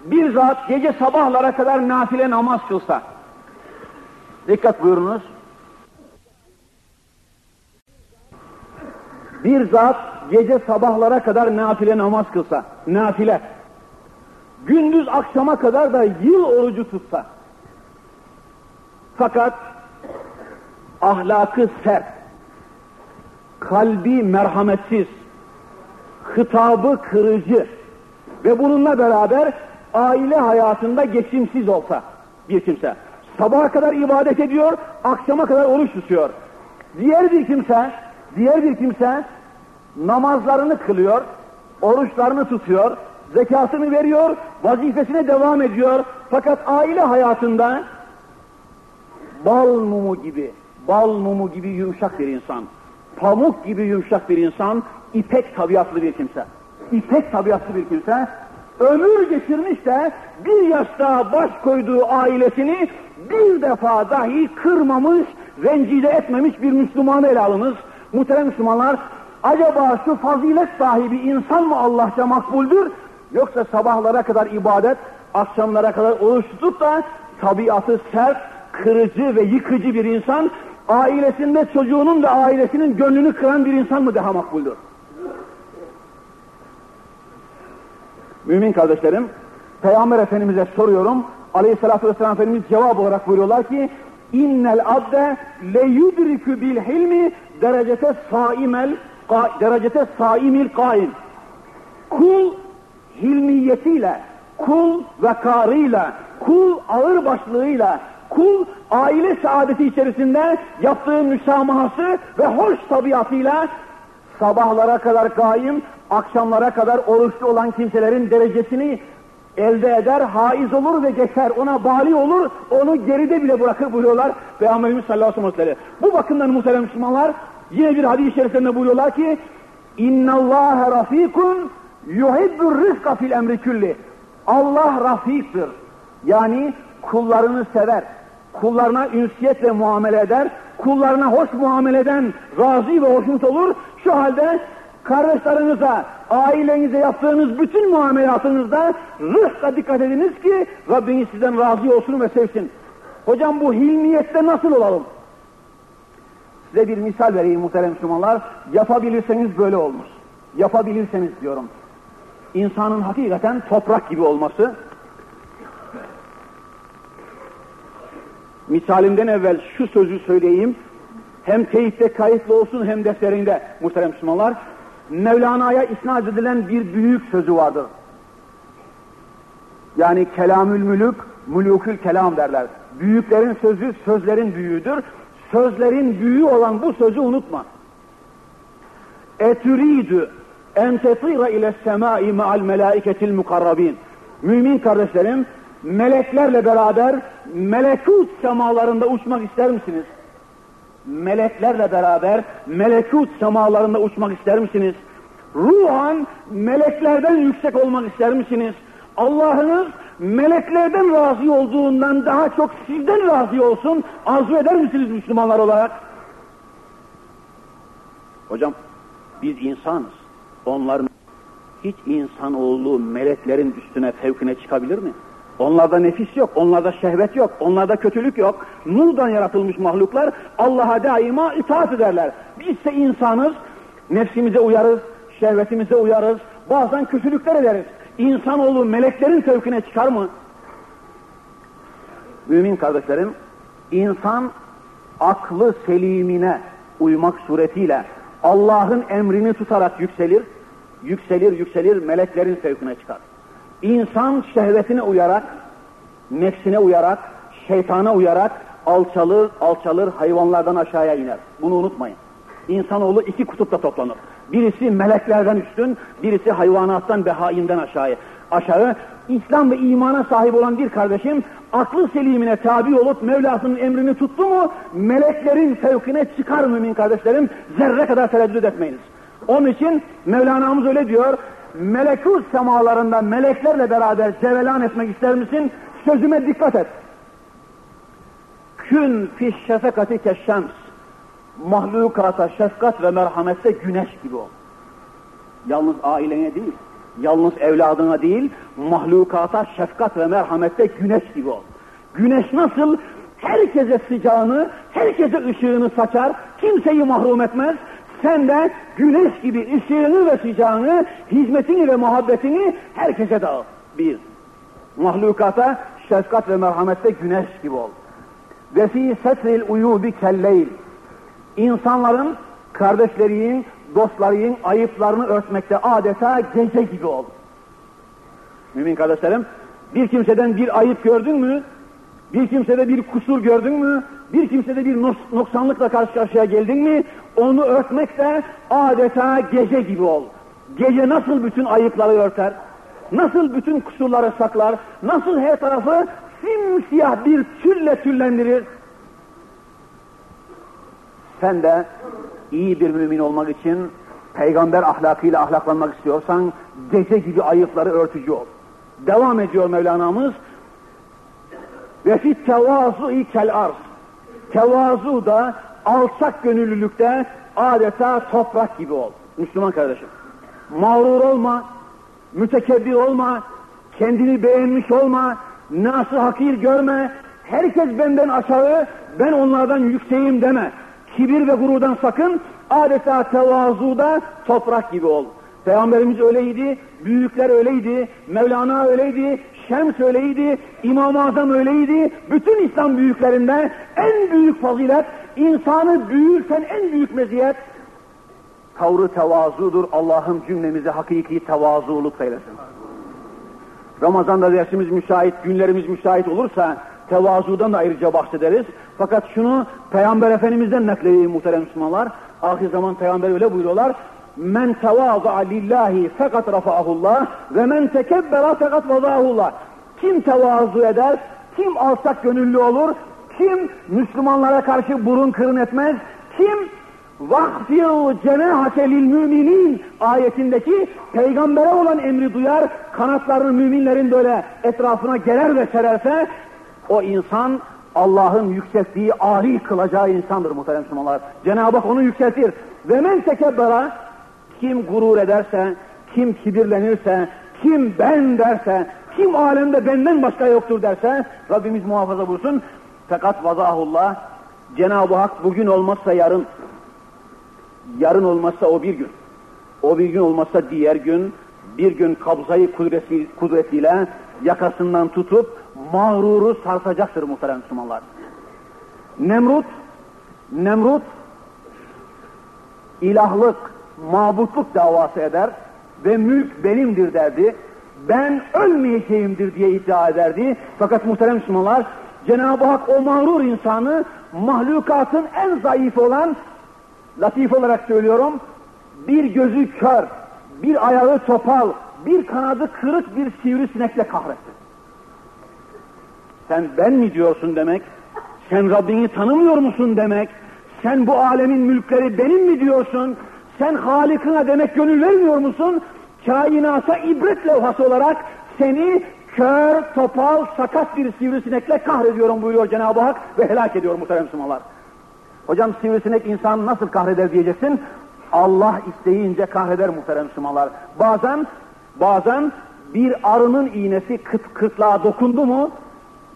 Bir zat gece sabahlara kadar nafile namaz kılsa, dikkat buyurunuz, bir zat gece sabahlara kadar nafile namaz kılsa, nafile, gündüz akşama kadar da yıl orucu tutsa, fakat ahlakı sert, kalbi merhametsiz, hitabı kırıcı ve bununla beraber aile hayatında geçimsiz olsa bir kimse, sabaha kadar ibadet ediyor, akşama kadar oruç tutuyor. Diğer bir kimse, diğer bir kimse namazlarını kılıyor, oruçlarını tutuyor, zekatını veriyor, vazifesine devam ediyor. Fakat aile hayatında bal mumu gibi, bal mumu gibi yumuşak bir insan, pamuk gibi yumuşak bir insan, ipek tabiatlı bir kimse. İpek tabiatlı bir kimse, ömür geçirmiş de bir yaşta baş koyduğu ailesini bir defa dahi kırmamış, rencide etmemiş bir Müslümanı ele alınız. Muhterem Müslümanlar, Acaba şu fazilet sahibi insan mı Allah'ça makbuldür? Yoksa sabahlara kadar ibadet, akşamlara kadar oruç tutup da tabiatı sert, kırıcı ve yıkıcı bir insan, ailesinde çocuğunun ve ailesinin gönlünü kıran bir insan mı daha makbuldür? Mümin kardeşlerim, Peygamber Efendimiz'e soruyorum, Aleyhisselatü Vesselam Efendimiz cevap olarak buyuruyorlar ki, innel abde le yudrikü bil hilmi derecete saimel derecete saimil kaim. Kul hilmiyetiyle, kul vekarıyla, kul ağır başlığıyla, kul aile saadeti içerisinde yaptığı müsamahası ve hoş tabiatıyla sabahlara kadar kaim, akşamlara kadar oruçlu olan kimselerin derecesini elde eder, haiz olur ve geçer. Ona bali olur, onu geride bile bırakır buyuruyorlar Peygamberimiz sallallahu aleyhi ve sellem. Bu bakımdan muhterem Müslümanlar yine bir hadis-i şeriflerinde buyuruyorlar ki اِنَّ اللّٰهَ رَف۪يكٌ يُحِبُّ الرِّفْقَ fil emri külli. Allah rafiktir. Yani kullarını sever. Kullarına ünsiyetle muamele eder. Kullarına hoş muameleden razı ve hoşnut olur. Şu halde kardeşlerinize, ailenize yaptığınız bütün muamelatınızda rıfka dikkat ediniz ki Rabbiniz sizden razı olsun ve sevsin. Hocam bu hilmiyette nasıl olalım? Size bir misal vereyim muhterem Müslümanlar. Yapabilirseniz böyle olmuş. Yapabilirseniz diyorum. İnsanın hakikaten toprak gibi olması. Misalimden evvel şu sözü söyleyeyim. Hem teyipte kayıtlı olsun hem defterinde muhterem Müslümanlar. Mevlana'ya isnat edilen bir büyük sözü vardır. Yani kelamül mülük, mülükül kelam derler. Büyüklerin sözü sözlerin büyüğüdür. Sözlerin büyüğü olan bu sözü unutma. Etüridü en tetira ile semai ma'al melaiketil mukarrabin. Mümin kardeşlerim, meleklerle beraber melekut semalarında uçmak ister misiniz? Meleklerle beraber melekut semalarında uçmak ister misiniz? Ruhan meleklerden yüksek olmak ister misiniz? Allah'ınız meleklerden razı olduğundan daha çok sizden razı olsun arzu eder misiniz Müslümanlar olarak? Hocam biz insanız. Onlar hiç insanoğlu meleklerin üstüne fevkine çıkabilir mi? Onlarda nefis yok, onlarda şehvet yok, onlarda kötülük yok. Nurdan yaratılmış mahluklar Allah'a daima itaat ederler. Biz ise insanız, nefsimize uyarız, şehvetimize uyarız, bazen kötülükler ederiz. İnsanoğlu meleklerin fevkine çıkar mı? Mümin kardeşlerim, insan aklı selimine uymak suretiyle Allah'ın emrini tutarak yükselir, yükselir, yükselir, meleklerin fevkine çıkar. İnsan şehvetine uyarak, nefsine uyarak, şeytana uyarak alçalır, alçalır, hayvanlardan aşağıya iner. Bunu unutmayın. İnsanoğlu iki kutupta toplanır. Birisi meleklerden üstün, birisi hayvanattan, behainden aşağıya. Aşağı, İslam ve imana sahip olan bir kardeşim, aklı selimine tabi olup Mevlasının emrini tuttu mu, meleklerin fevkine çıkar mümin kardeşlerim, zerre kadar tereddüt etmeyiniz. Onun için Mevlana'mız öyle diyor, melekut semalarında meleklerle beraber cevelan etmek ister misin? Sözüme dikkat et. Kün fiş şefekati keşşems. Mahlukata şefkat ve merhamette güneş gibi ol. Yalnız ailene değil, yalnız evladına değil, mahlukata şefkat ve merhamette güneş gibi ol. Güneş nasıl herkese sıcağını, herkese ışığını saçar, kimseyi mahrum etmez, sen de güneş gibi ışığını ve sıcağını, hizmetini ve muhabbetini herkese dağıt. Bir, mahlukata şefkat ve merhamette güneş gibi ol. Ve fi setril uyubi kelleyl. İnsanların, kardeşlerinin, dostlarının ayıplarını örtmekte adeta gece gibi ol. Mümin kardeşlerim, bir kimseden bir ayıp gördün mü, bir kimsede bir kusur gördün mü, bir kimsede bir noksanlıkla karşı karşıya geldin mi, onu örtmek de adeta gece gibi ol. Gece nasıl bütün ayıpları örter, nasıl bütün kusurları saklar, nasıl her tarafı simsiyah bir tülle tüllendirir. Sen de iyi bir mümin olmak için peygamber ahlakıyla ahlaklanmak istiyorsan gece gibi ayıpları örtücü ol. Devam ediyor Mevlana'mız. Ve fit tevazu kel arz. Tevazu da alçak gönüllülükte adeta toprak gibi ol. Müslüman kardeşim. Mağrur olma, mütekebbir olma, kendini beğenmiş olma, nası hakir görme, herkes benden aşağı, ben onlardan yükseğim deme. Kibir ve gururdan sakın, adeta tevazuda toprak gibi ol. Peygamberimiz öyleydi, büyükler öyleydi, Mevlana öyleydi, Şems öyleydi, İmam-ı Azam öyleydi. Bütün İslam büyüklerinde en büyük fazilet, insanı büyürsen en büyük meziyet, tavrı tevazudur. Allah'ım cümlemizi hakiki tevazuluk eylesin. Ramazan'da dersimiz müsait, günlerimiz müsait olursa tevazudan da ayrıca bahsederiz. Fakat şunu Peygamber Efendimiz'den nakledeyim muhterem Müslümanlar. Ahir zaman Peygamber öyle buyuruyorlar. Men tevaza lillahi fakat rafa'ahullah ve men tekebbera fakat vadahullah. Kim tevazu eder, kim alçak gönüllü olur, kim Müslümanlara karşı burun kırın etmez, kim vakfir cenahake lil müminin ayetindeki peygambere olan emri duyar, kanatlarını müminlerin böyle etrafına gerer ve sererse o insan Allah'ın yükselttiği, âli kılacağı insandır muhterem Müslümanlar. Cenab-ı Hak onu yükseltir. Ve men tekebbera kim gurur ederse, kim kibirlenirse, kim ben derse, kim alemde benden başka yoktur derse, Rabbimiz muhafaza bulsun. Fakat vazahullah, Cenab-ı Hak bugün olmazsa yarın, yarın olmazsa o bir gün, o bir gün olmazsa diğer gün, bir gün kabzayı kudreti, kudretiyle yakasından tutup mağruru sarsacaktır muhterem Müslümanlar. Nemrut, Nemrut ilahlık, mabutluk davası eder ve mülk benimdir derdi. Ben ölmeyeceğimdir diye iddia ederdi. Fakat muhterem Müslümanlar Cenab-ı Hak o mağrur insanı mahlukatın en zayıf olan latif olarak söylüyorum bir gözü kör, bir ayağı topal, bir kanadı kırık bir sivrisinekle kahretti. Sen ben mi diyorsun demek, sen Rabbini tanımıyor musun demek, sen bu alemin mülkleri benim mi diyorsun, sen Halik'ına demek gönül vermiyor musun? Kainata ibret levhası olarak seni kör, topal, sakat bir sivrisinekle kahrediyorum buyuruyor Cenab-ı Hak ve helak ediyor muhterem Müslümanlar. Hocam sivrisinek insan nasıl kahreder diyeceksin. Allah isteyince kahreder muhterem Müslümanlar. Bazen, bazen bir arının iğnesi kıt kırklığa dokundu mu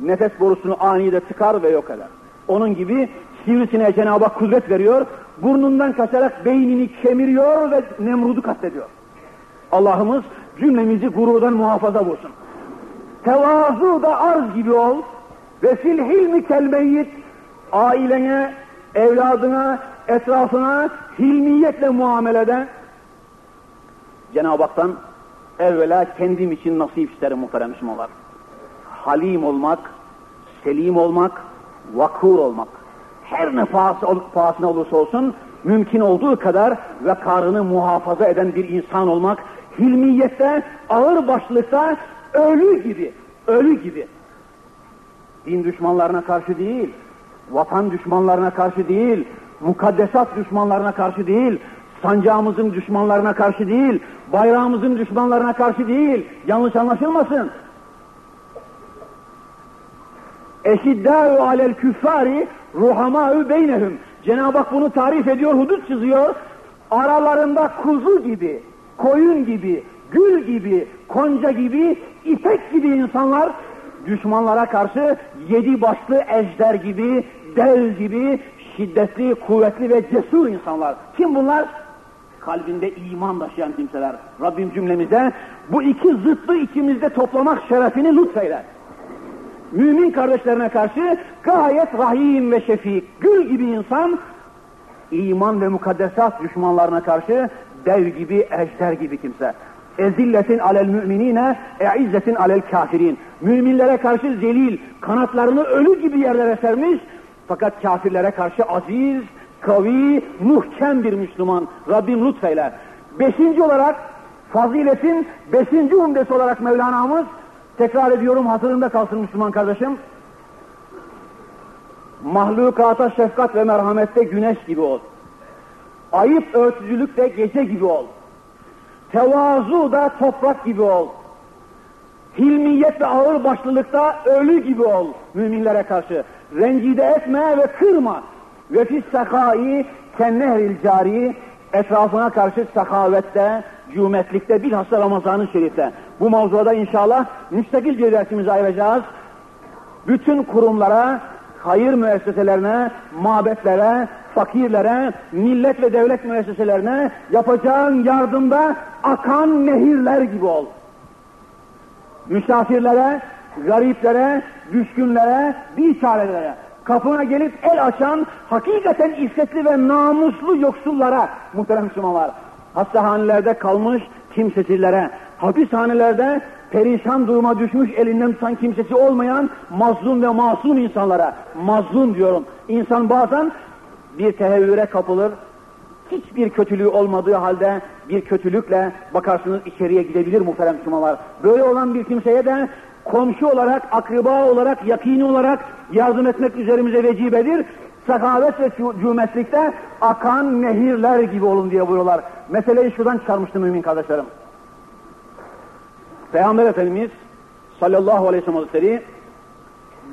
nefes borusunu anide tıkar ve yok eder. Onun gibi sivrisineğe Cenab-ı Hak kudret veriyor, burnundan kaçarak beynini kemiriyor ve Nemrud'u kastediyor. Allah'ımız cümlemizi gururdan muhafaza bulsun. Tevazu da arz gibi ol ve fil hilmi kelmeyyit ailene, evladına, etrafına hilmiyetle muamelede Cenab-ı Hak'tan evvela kendim için nasip isterim muhterem Müslümanlar. Halim olmak, selim olmak, vakur olmak. Her ne pahasına olursa olsun mümkün olduğu kadar ve karını muhafaza eden bir insan olmak, hilmiyette, ağır başlıkta ölü gibi, ölü gibi. Din düşmanlarına karşı değil, vatan düşmanlarına karşı değil, mukaddesat düşmanlarına karşı değil, sancağımızın düşmanlarına karşı değil, bayrağımızın düşmanlarına karşı değil, yanlış anlaşılmasın. Eşiddâ'u alel küffâri ruhamâ'u beynehum. Cenab-ı Hak bunu tarif ediyor, hudut çiziyor. Aralarında kuzu gibi, koyun gibi, gül gibi, konca gibi, ipek gibi insanlar düşmanlara karşı yedi başlı ejder gibi, dev gibi, şiddetli, kuvvetli ve cesur insanlar. Kim bunlar? Kalbinde iman taşıyan kimseler. Rabbim cümlemize bu iki zıttı içimizde toplamak şerefini lütfeyle. Mümin kardeşlerine karşı gayet rahim ve şefik, gül gibi insan, iman ve mukaddesat düşmanlarına karşı dev gibi, ejder gibi kimse. Ezilletin alel müminine, eizzetin alel kafirin. Müminlere karşı zelil, kanatlarını ölü gibi yerlere sermiş, fakat kafirlere karşı aziz, kavi, muhkem bir Müslüman. Rabbim lütfeyle. Beşinci olarak, faziletin beşinci umdesi olarak Mevlana'mız, tekrar ediyorum hatırında kalsın Müslüman kardeşim, mahlukata şefkat ve merhamette güneş gibi ol. Ayıp örtücülükte gece gibi ol. Tevazu da toprak gibi ol. Hilmiyet ve ağır başlılıkta ölü gibi ol müminlere karşı. Rencide etme ve kırma. Ve fis sekai kennehril cari etrafına karşı sakavette, cümetlikte, bilhassa Ramazan-ı Şerif'te. Bu mavzuda inşallah müstakil bir dersimizi ayıracağız. Bütün kurumlara, hayır müesseselerine, mabetlere, fakirlere, millet ve devlet müesseselerine yapacağın yardımda akan nehirler gibi ol. Misafirlere, gariplere, düşkünlere, biçarelere, kapına gelip el açan hakikaten iffetli ve namuslu yoksullara muhterem Müslümanlar, hastahanelerde kalmış kimsesizlere, hapishanelerde perişan duruma düşmüş elinden tutan kimsesi olmayan mazlum ve masum insanlara, mazlum diyorum. İnsan bazen bir tehevvüre kapılır, hiçbir kötülüğü olmadığı halde bir kötülükle bakarsınız içeriye gidebilir muhterem Müslümanlar. Böyle olan bir kimseye de komşu olarak, akraba olarak, yakini olarak yardım etmek üzerimize vecibedir. Sakavet ve cümetlikte akan nehirler gibi olun diye buyuruyorlar. Meseleyi şuradan çıkarmıştım mümin kardeşlerim. Peygamber Efendimiz sallallahu aleyhi ve sellem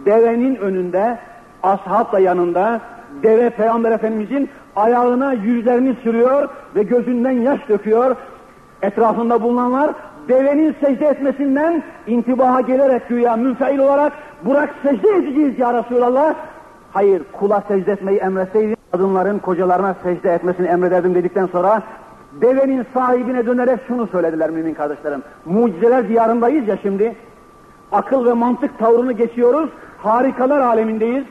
devenin önünde, ashab da yanında, deve Peygamber Efendimizin ayağına yüzlerini sürüyor ve gözünden yaş döküyor. Etrafında bulunanlar devenin secde etmesinden intibaha gelerek güya münfeil olarak Burak secde edeceğiz ya Resulallah. Hayır kula secde etmeyi emretseydin kadınların kocalarına secde etmesini emrederdim dedikten sonra devenin sahibine dönerek şunu söylediler mümin kardeşlerim. Mucizeler diyarındayız ya şimdi. Akıl ve mantık tavrını geçiyoruz. Harikalar alemindeyiz.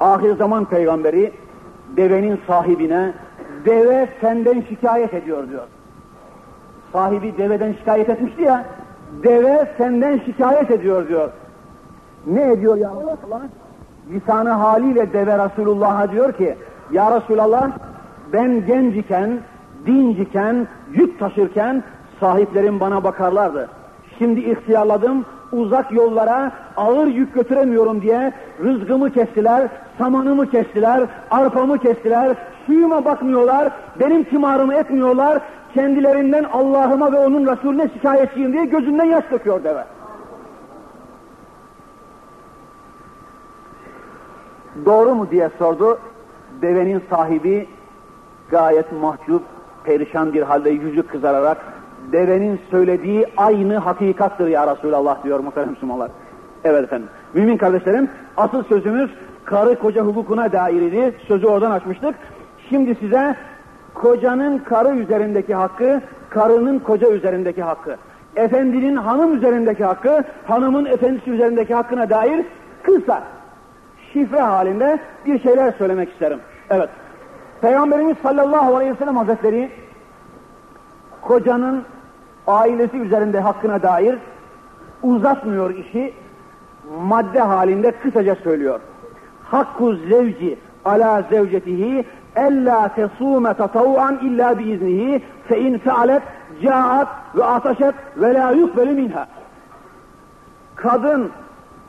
Ahir zaman peygamberi devenin sahibine deve senden şikayet ediyor diyor. Sahibi deveden şikayet etmişti ya, deve senden şikayet ediyor diyor. Ne ediyor ya Resulallah? Lisanı haliyle deve Resulullah'a diyor ki, Ya Resulallah ben genç iken, dinc iken, yük taşırken sahiplerim bana bakarlardı. Şimdi ihtiyarladım, uzak yollara ağır yük götüremiyorum diye rızgımı kestiler, samanımı kestiler, arpamı kestiler, suyuma bakmıyorlar, benim timarımı etmiyorlar, kendilerinden Allah'ıma ve onun Resulüne şikayetçiyim diye gözünden yaş döküyor deve. Doğru mu diye sordu. Devenin sahibi gayet mahcup, perişan bir halde yüzü kızararak devenin söylediği aynı hakikattır ya Resulallah diyor muhterem Müslümanlar. Evet efendim. Mümin kardeşlerim asıl sözümüz karı koca hukukuna dair Sözü oradan açmıştık. Şimdi size kocanın karı üzerindeki hakkı, karının koca üzerindeki hakkı, efendinin hanım üzerindeki hakkı, hanımın efendisi üzerindeki hakkına dair kısa, şifre halinde bir şeyler söylemek isterim. Evet. Peygamberimiz sallallahu aleyhi ve sellem hazretleri kocanın ailesi üzerinde hakkına dair uzatmıyor işi, madde halinde kısaca söylüyor. Hakku zevci ala zevcetihi ella tesume tatavvan illa biiznihi fe in fealet caat ve ataşet ve la yukbelu minha. Kadın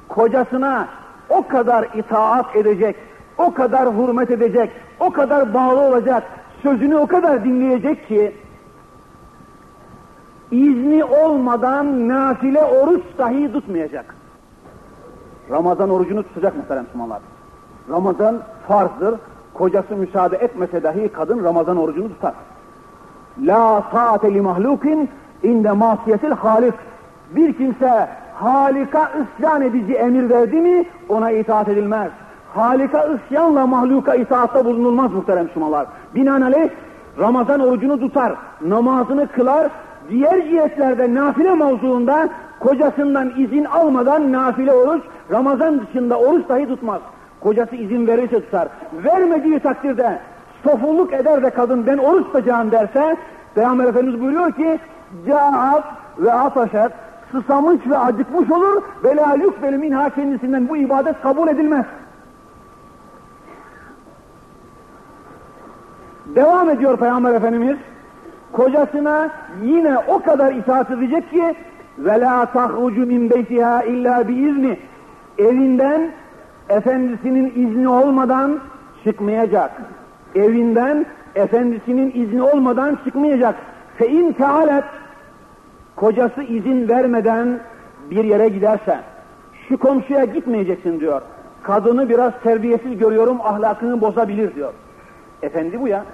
kocasına o kadar itaat edecek, o kadar hürmet edecek, o kadar bağlı olacak, sözünü o kadar dinleyecek ki izni olmadan nafile oruç dahi tutmayacak. Ramazan orucunu tutacak muhterem Müslümanlar. Ramazan farzdır. Kocası müsaade etmese dahi kadın Ramazan orucunu tutar. La taate li mahlukin inde masiyetil halik. Bir kimse halika isyan edici emir verdi mi ona itaat edilmez. Halika isyanla mahluka itaatta bulunulmaz muhterem Müslümanlar. Binaenaleyh Ramazan orucunu tutar, namazını kılar, diğer cihetlerde nafile mevzuunda kocasından izin almadan nafile oruç, Ramazan dışında oruç dahi tutmaz. Kocası izin verirse tutar. Vermediği takdirde sofulluk eder de kadın ben oruç tutacağım derse Peygamber Efendimiz buyuruyor ki Caat ve ataşet susamış ve acıkmış olur ve la yukbelu minha kendisinden bu ibadet kabul edilmez. Devam ediyor Peygamber Efendimiz kocasına yine o kadar itaat edecek ki tahrucu min beytiha illa bi izni evinden efendisinin izni olmadan çıkmayacak. Evinden efendisinin izni olmadan çıkmayacak. İn tealet kocası izin vermeden bir yere giderse şu komşuya gitmeyeceksin diyor. Kadını biraz terbiyesiz görüyorum ahlakını bozabilir diyor. Efendi bu ya.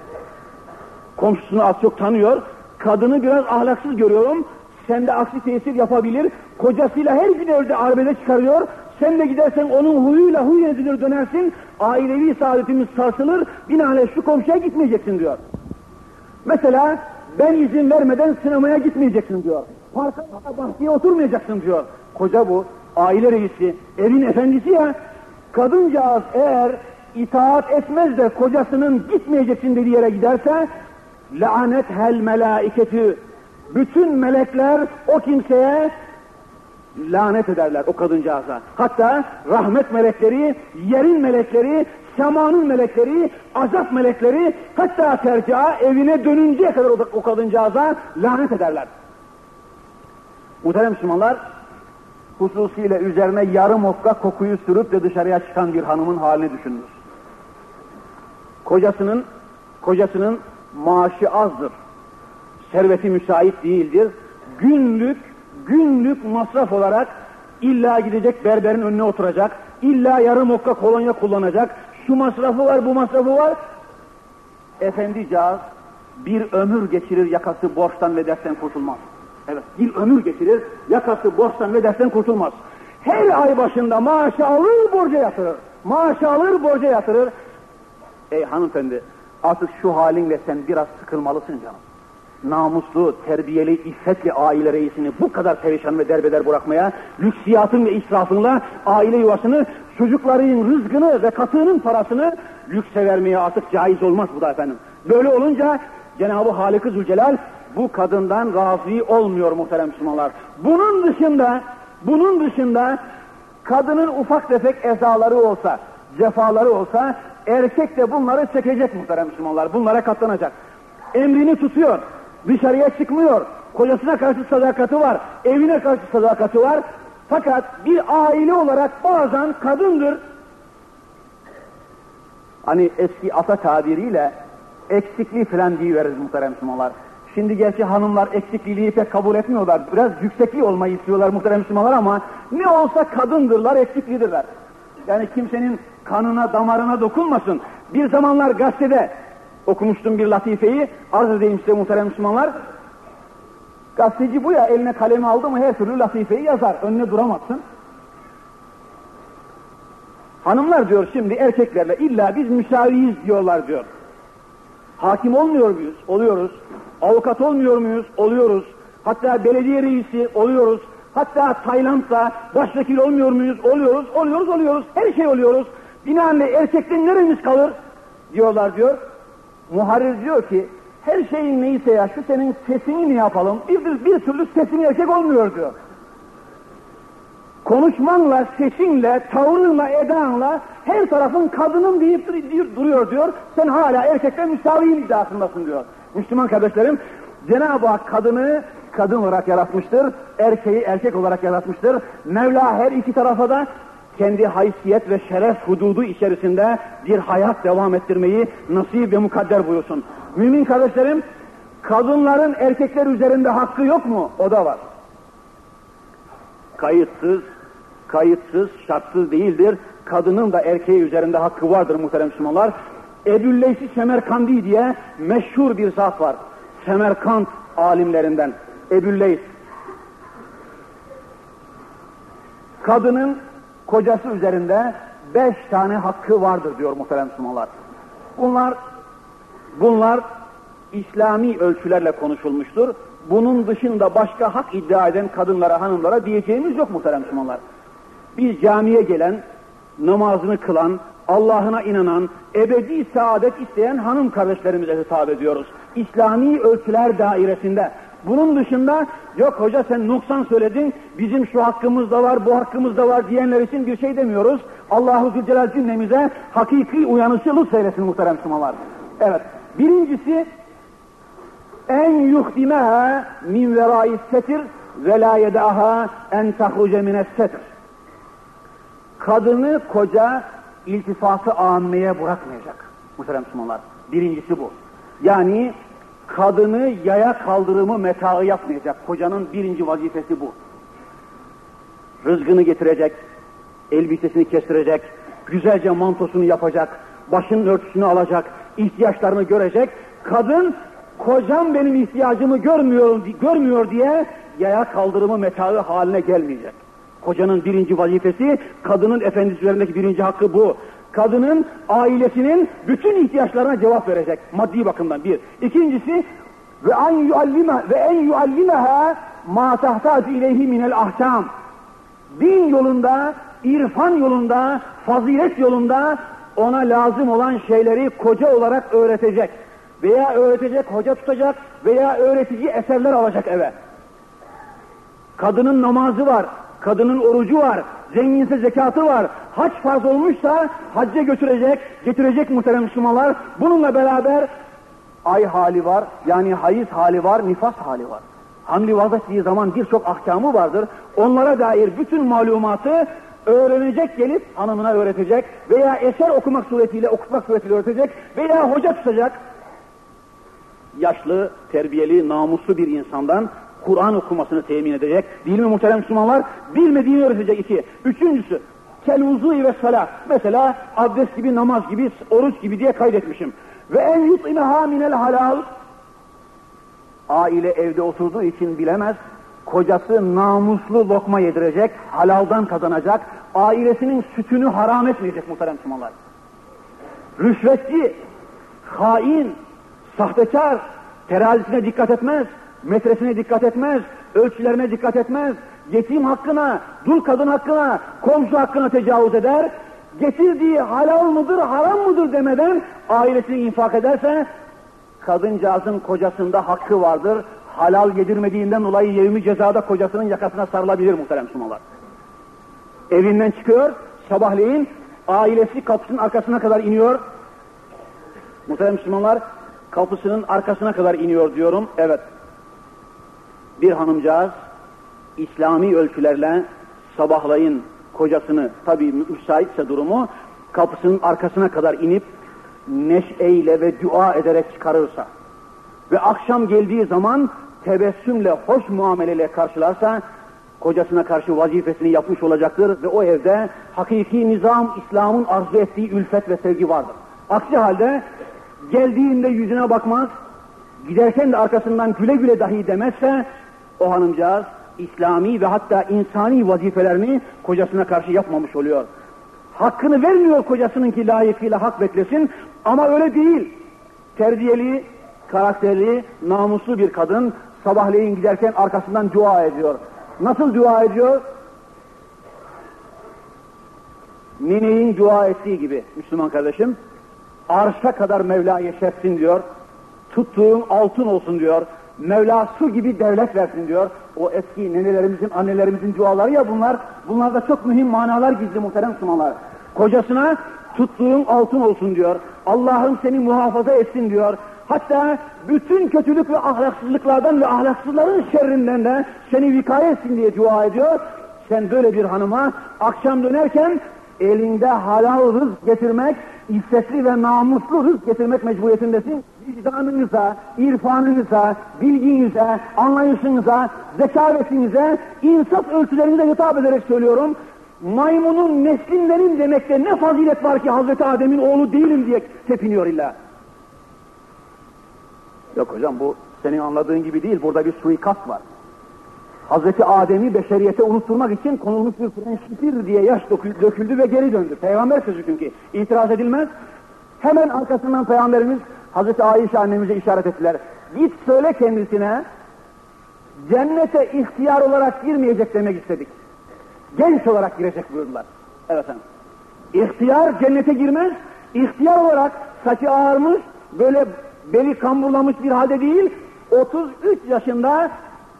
Komşusunu az çok tanıyor. Kadını biraz ahlaksız görüyorum. Sende aksi tesir yapabilir. Kocasıyla her gün evde arbede çıkarıyor. Sen de gidersen onun huyuyla huy edilir dönersin. Ailevi saadetimiz sarsılır. Binaenaleyh şu komşuya gitmeyeceksin diyor. Mesela ben izin vermeden sinemaya gitmeyeceksin diyor. Parka bahçeye oturmayacaksın diyor. Koca bu, aile reisi, evin efendisi ya. Kadıncağız eğer itaat etmez de kocasının gitmeyeceksin dediği yere giderse lanet hel melaiketi bütün melekler o kimseye lanet ederler o kadıncağıza. Hatta rahmet melekleri, yerin melekleri, semanın melekleri, azap melekleri hatta tercih evine dönünceye kadar o, o kadıncağıza lanet ederler. Muhterem Müslümanlar, hususiyle üzerine yarım okka kokuyu sürüp de dışarıya çıkan bir hanımın halini düşününüz. Kocasının, kocasının maaşı azdır. Serveti müsait değildir. Günlük, günlük masraf olarak illa gidecek berberin önüne oturacak, illa yarım okka kolonya kullanacak, şu masrafı var, bu masrafı var. Efendicağız bir ömür geçirir yakası borçtan ve dertten kurtulmaz. Evet, bir ömür geçirir, yakası borçtan ve dertten kurtulmaz. Her ay başında maaşı alır, borca yatırır. Maaşı alır, borca yatırır. Ey hanımefendi, artık şu halinle sen biraz sıkılmalısın canım. Namuslu, terbiyeli, iffetli aile reisini bu kadar perişan ve derbeder bırakmaya, lüksiyatın ve israfınla aile yuvasını, çocukların rızkını ve katığının parasını lükse vermeye artık caiz olmaz bu da efendim. Böyle olunca Cenab-ı Halik-i Zülcelal bu kadından razı olmuyor muhterem Müslümanlar. Bunun dışında, bunun dışında kadının ufak tefek ezaları olsa, cefaları olsa erkek de bunları çekecek muhterem Müslümanlar. Bunlara katlanacak. Emrini tutuyor, dışarıya çıkmıyor. Kocasına karşı sadakati var, evine karşı sadakati var. Fakat bir aile olarak bazen kadındır. Hani eski ata tabiriyle eksikliği falan veririz muhterem Müslümanlar. Şimdi gerçi hanımlar eksikliği pek kabul etmiyorlar. Biraz yüksekliği olmayı istiyorlar muhterem Müslümanlar ama ne olsa kadındırlar, eksiklidirler. Yani kimsenin kanına, damarına dokunmasın. Bir zamanlar gazetede okumuştum bir latifeyi, arz edeyim size muhterem Müslümanlar. Gazeteci bu ya, eline kalemi aldı mı her türlü latifeyi yazar, önüne duramazsın. Hanımlar diyor şimdi erkeklerle illa biz müsaviyiz diyorlar diyor. Hakim olmuyor muyuz? Oluyoruz. Avukat olmuyor muyuz? Oluyoruz. Hatta belediye reisi oluyoruz. Hatta Tayland'da başvekil olmuyor muyuz? Oluyoruz, oluyoruz, oluyoruz. Her şey oluyoruz. Binaenle erkekten neremiz kalır? Diyorlar diyor. Muharrir diyor ki her şeyin neyse ya şu senin sesini ne yapalım? Bir, bir türlü sesin erkek olmuyor diyor. Konuşmanla, sesinle, tavrınla, edanla her tarafın kadının deyip duruyor diyor. Sen hala erkekle müsaviyim iddiasındasın diyor. Müslüman kardeşlerim, Cenab-ı Hak kadını kadın olarak yaratmıştır, erkeği erkek olarak yaratmıştır. Mevla her iki tarafa da kendi haysiyet ve şeref hududu içerisinde bir hayat devam ettirmeyi nasip ve mukadder buyursun. Mümin kardeşlerim, kadınların erkekler üzerinde hakkı yok mu? O da var. Kayıtsız, kayıtsız, şartsız değildir. Kadının da erkeği üzerinde hakkı vardır muhterem Müslümanlar. Ebülleysi Semerkandi diye meşhur bir zat var. Semerkant alimlerinden. Ebülleys. Kadının kocası üzerinde beş tane hakkı vardır diyor muhterem Müslümanlar. Bunlar, bunlar İslami ölçülerle konuşulmuştur. Bunun dışında başka hak iddia eden kadınlara, hanımlara diyeceğimiz yok muhterem Müslümanlar. Biz camiye gelen, namazını kılan, Allah'ına inanan, ebedi saadet isteyen hanım kardeşlerimize hitap ediyoruz. İslami ölçüler dairesinde. Bunun dışında yok hoca sen noksan söyledin, bizim şu hakkımız da var, bu hakkımız da var diyenler için bir şey demiyoruz. Allahu Zülcelal cümlemize hakiki uyanışı lütfeylesin muhterem Müslümanlar. Evet, birincisi en yuhdimeha min verai setir ve la yedaha en tahruce mines setir. Kadını koca iltifası ammeye bırakmayacak muhterem Müslümanlar. Birincisi bu. Yani kadını yaya kaldırımı metaı yapmayacak. Kocanın birinci vazifesi bu. Rızgını getirecek, elbisesini kestirecek, güzelce mantosunu yapacak, başının örtüsünü alacak, ihtiyaçlarını görecek. Kadın kocam benim ihtiyacımı görmüyor, görmüyor diye yaya kaldırımı metaı haline gelmeyecek. Kocanın birinci vazifesi, kadının efendisi üzerindeki birinci hakkı bu. Kadının ailesinin bütün ihtiyaçlarına cevap verecek maddi bakımdan bir. İkincisi ve en yuallime ve en yuallimeha ma tahtaju ileyhi minel ahkam. Din yolunda, irfan yolunda, fazilet yolunda ona lazım olan şeyleri koca olarak öğretecek. Veya öğretecek, hoca tutacak veya öğretici eserler alacak eve. Kadının namazı var, kadının orucu var, zenginse zekatı var. Hac farz olmuşsa hacca götürecek, getirecek muhterem Müslümanlar. Bununla beraber ay hali var, yani hayız hali var, nifas hali var. Hamli vazifettiği zaman birçok ahkamı vardır. Onlara dair bütün malumatı öğrenecek gelip hanımına öğretecek veya eser okumak suretiyle okutmak suretiyle öğretecek veya hoca tutacak. Yaşlı, terbiyeli, namuslu bir insandan Kur'an okumasını temin edecek. Değil mi muhterem Müslümanlar? Bilmediğini öğretecek iki. Üçüncüsü, keluzu ve salah. Mesela abdest gibi, namaz gibi, oruç gibi diye kaydetmişim. Ve en yut'imeha minel halal. Aile evde oturduğu için bilemez. Kocası namuslu lokma yedirecek, halaldan kazanacak. Ailesinin sütünü haram etmeyecek muhterem Müslümanlar. Rüşvetçi, hain, sahtekar, terazisine dikkat etmez, metresine dikkat etmez, ölçülerine dikkat etmez, yetim hakkına, dul kadın hakkına, komşu hakkına tecavüz eder, getirdiği halal mıdır, haram mıdır demeden ailesini infak ederse, kadıncağızın kocasında hakkı vardır, halal yedirmediğinden dolayı yevmi cezada kocasının yakasına sarılabilir muhterem Müslümanlar. Evinden çıkıyor, sabahleyin ailesi kapısının arkasına kadar iniyor. Muhterem Müslümanlar, kapısının arkasına kadar iniyor diyorum. Evet, bir hanımcağız İslami ölçülerle sabahlayın kocasını tabi müsaitse durumu kapısının arkasına kadar inip neşeyle ve dua ederek çıkarırsa ve akşam geldiği zaman tebessümle, hoş muameleyle karşılarsa kocasına karşı vazifesini yapmış olacaktır ve o evde hakiki nizam, İslam'ın arzu ettiği ülfet ve sevgi vardır. Aksi halde geldiğinde yüzüne bakmaz, giderken de arkasından güle güle dahi demezse o hanımcağız İslami ve hatta insani vazifelerini kocasına karşı yapmamış oluyor. Hakkını vermiyor kocasının ki layıkıyla hak beklesin ama öyle değil. Terbiyeli, karakterli, namuslu bir kadın sabahleyin giderken arkasından dua ediyor. Nasıl dua ediyor? Nineyin dua ettiği gibi Müslüman kardeşim. Arşa kadar Mevla yeşersin diyor. Tuttuğun altın olsun diyor. Mevla su gibi devlet versin diyor. O eski nenelerimizin, annelerimizin duaları ya bunlar. Bunlarda çok mühim manalar gizli muhterem Müslümanlar. Kocasına tuttuğun altın olsun diyor. Allah'ım seni muhafaza etsin diyor. Hatta bütün kötülük ve ahlaksızlıklardan ve ahlaksızların şerrinden de seni vikaya etsin diye dua ediyor. Sen böyle bir hanıma akşam dönerken elinde halal rızk getirmek, iffetli ve namuslu rızk getirmek mecburiyetindesin. Vicdanınıza, irfanınıza, bilginize, anlayışınıza, zekavetinize, insaf ölçülerinize hitap ederek söylüyorum. Maymunun neslindenim demekte ne fazilet var ki Hazreti Adem'in oğlu değilim diye tepiniyor illa. Yok hocam bu senin anladığın gibi değil, burada bir suikast var. Hazreti Adem'i beşeriyete unutturmak için konulmuş bir prensiptir diye yaş döküldü ve geri döndü. Peygamber sözü çünkü. itiraz edilmez. Hemen arkasından Peygamberimiz Hazreti Ayşe annemize işaret ettiler. Git söyle kendisine cennete ihtiyar olarak girmeyecek demek istedik. Genç olarak girecek buyurdular. Evet efendim. İhtiyar cennete girmez. İhtiyar olarak saçı ağarmış, böyle beli kamburlamış bir halde değil, 33 yaşında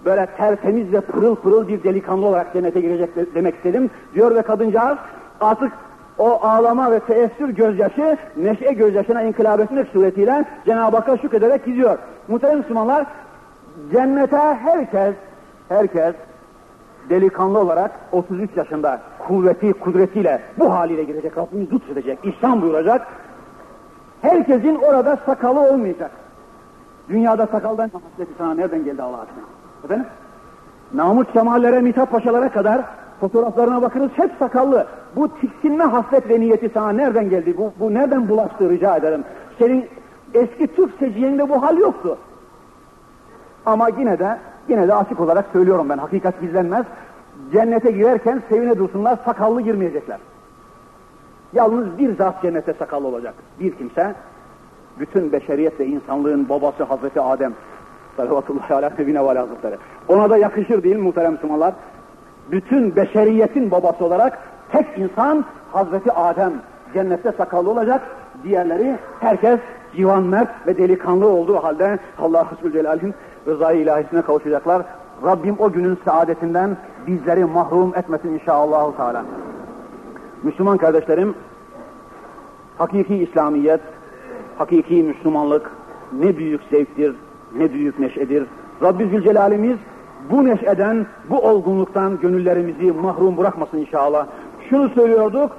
böyle tertemiz ve pırıl pırıl bir delikanlı olarak cennete girecek demek istedim. Diyor ve kadıncağız artık o ağlama ve teessür gözyaşı neşe gözyaşına inkılap etmek suretiyle Cenab-ı Hakk'a şükrederek gidiyor. Muhterem Müslümanlar cennete herkes herkes delikanlı olarak 33 yaşında kuvveti, kudretiyle bu haliyle girecek. Rabbimiz lütfedecek, ihsan buyuracak. Herkesin orada sakalı olmayacak. Dünyada sakaldan hasreti sana nereden geldi Allah aşkına? Efendim? Namut Kemallere, Mithat Paşalara kadar fotoğraflarına bakınız hep sakallı. Bu tiksinme hasret ve niyeti sana nereden geldi? Bu, bu nereden bulaştı rica ederim. Senin Eski Türk seciyende bu hal yoktu. Ama yine de yine de açık olarak söylüyorum ben hakikat gizlenmez. Cennete girerken sevine dursunlar sakallı girmeyecekler. Yalnız bir zat cennete sakallı olacak. Bir kimse bütün beşeriyet ve insanlığın babası Hazreti Adem Salavatullahi ala nebine ve. Ona da yakışır değil muhterem Müslümanlar. Bütün beşeriyetin babası olarak tek insan Hazreti Adem cennette sakallı olacak. Diğerleri herkes civan mert ve delikanlı olduğu halde Allah Resulü Celal'in rızayı ilahisine kavuşacaklar. Rabbim o günün saadetinden bizleri mahrum etmesin inşallah. Teala. Müslüman kardeşlerim, hakiki İslamiyet, hakiki Müslümanlık ne büyük zevktir, ne büyük neşedir. Rabbi Zülcelal'imiz bu neşeden, bu olgunluktan gönüllerimizi mahrum bırakmasın inşallah. Şunu söylüyorduk,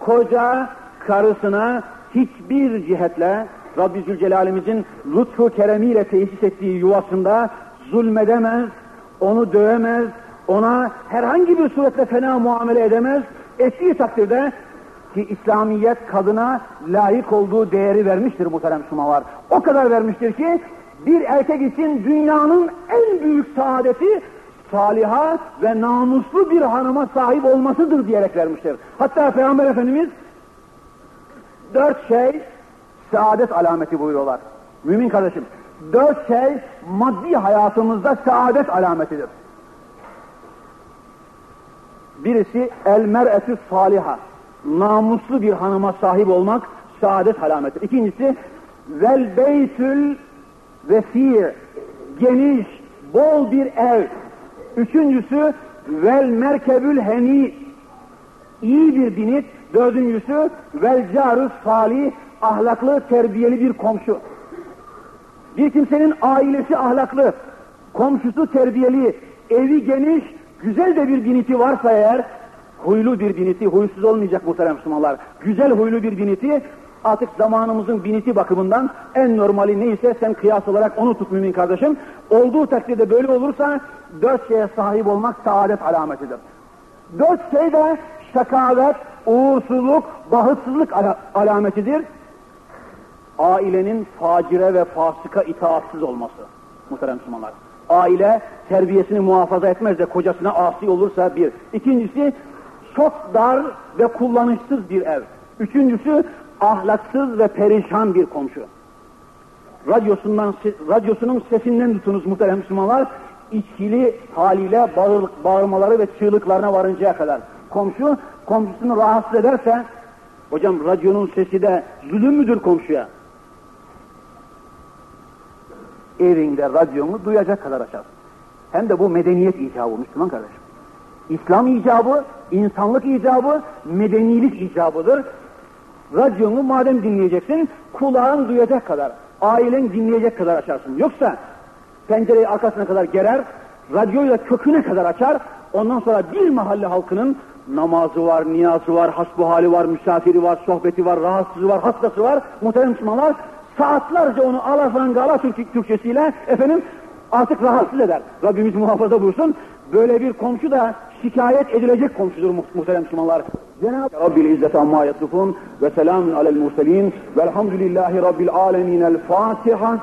koca karısına hiçbir cihetle Rabbi Zülcelal'imizin lütfu keremiyle tesis ettiği yuvasında zulmedemez, onu dövemez, ona herhangi bir suretle fena muamele edemez. Ettiği takdirde ki İslamiyet kadına layık olduğu değeri vermiştir muhterem Müslümanlar. O kadar vermiştir ki bir erkek için dünyanın en büyük saadeti saliha ve namuslu bir hanıma sahip olmasıdır diyerek vermiştir. Hatta Peygamber Efendimiz dört şey saadet alameti buyuruyorlar. Mümin kardeşim, dört şey maddi hayatımızda saadet alametidir. Birisi el mer'etü saliha, namuslu bir hanıma sahip olmak saadet alameti. İkincisi vel beytül vesir, geniş, bol bir ev. Üçüncüsü vel merkebül heni, iyi bir binit. Dördüncüsü vel carus salih, ahlaklı, terbiyeli bir komşu. Bir kimsenin ailesi ahlaklı, komşusu terbiyeli, evi geniş, güzel de bir biniti varsa eğer, huylu bir biniti, huysuz olmayacak muhterem Müslümanlar, güzel huylu bir biniti, artık zamanımızın biniti bakımından en normali neyse sen kıyas olarak onu tut mümin kardeşim. Olduğu takdirde böyle olursa dört şeye sahip olmak saadet alametidir. Dört şey de şakavet, uğursuzluk, bahıtsızlık ala alametidir. Ailenin facire ve fasıka itaatsiz olması muhterem Müslümanlar. Aile terbiyesini muhafaza etmez de kocasına asi olursa bir. İkincisi çok dar ve kullanışsız bir ev. Üçüncüsü ahlaksız ve perişan bir komşu. Radyosundan, radyosunun sesinden tutunuz muhterem Müslümanlar, içkili haliyle bağır, bağırmaları ve çığlıklarına varıncaya kadar. Komşu, komşusunu rahatsız ederse, hocam radyonun sesi de zulüm müdür komşuya? Evinde radyonu duyacak kadar açarsın. Hem de bu medeniyet icabı Müslüman kardeşim. İslam icabı, insanlık icabı, medenilik icabıdır. Radyonu madem dinleyeceksin, kulağın duyacak kadar, ailen dinleyecek kadar açarsın. Yoksa pencereyi arkasına kadar gerer, radyoyu da köküne kadar açar, ondan sonra bir mahalle halkının namazı var, niyazı var, hasbuhali var, misafiri var, sohbeti var, rahatsızı var, hastası var, muhterem Müslümanlar saatlerce onu alafranga ala Türk Türkçesiyle efendim artık rahatsız eder. Rabbimiz muhafaza buyursun. Böyle bir komşu da şikayet edilecek komşudur muhterem Müslümanlar. Cenab-ı Rabbil İzzet amma yasifun ve selamun alel murselin velhamdülillahi Rabbil alemin el Fatiha.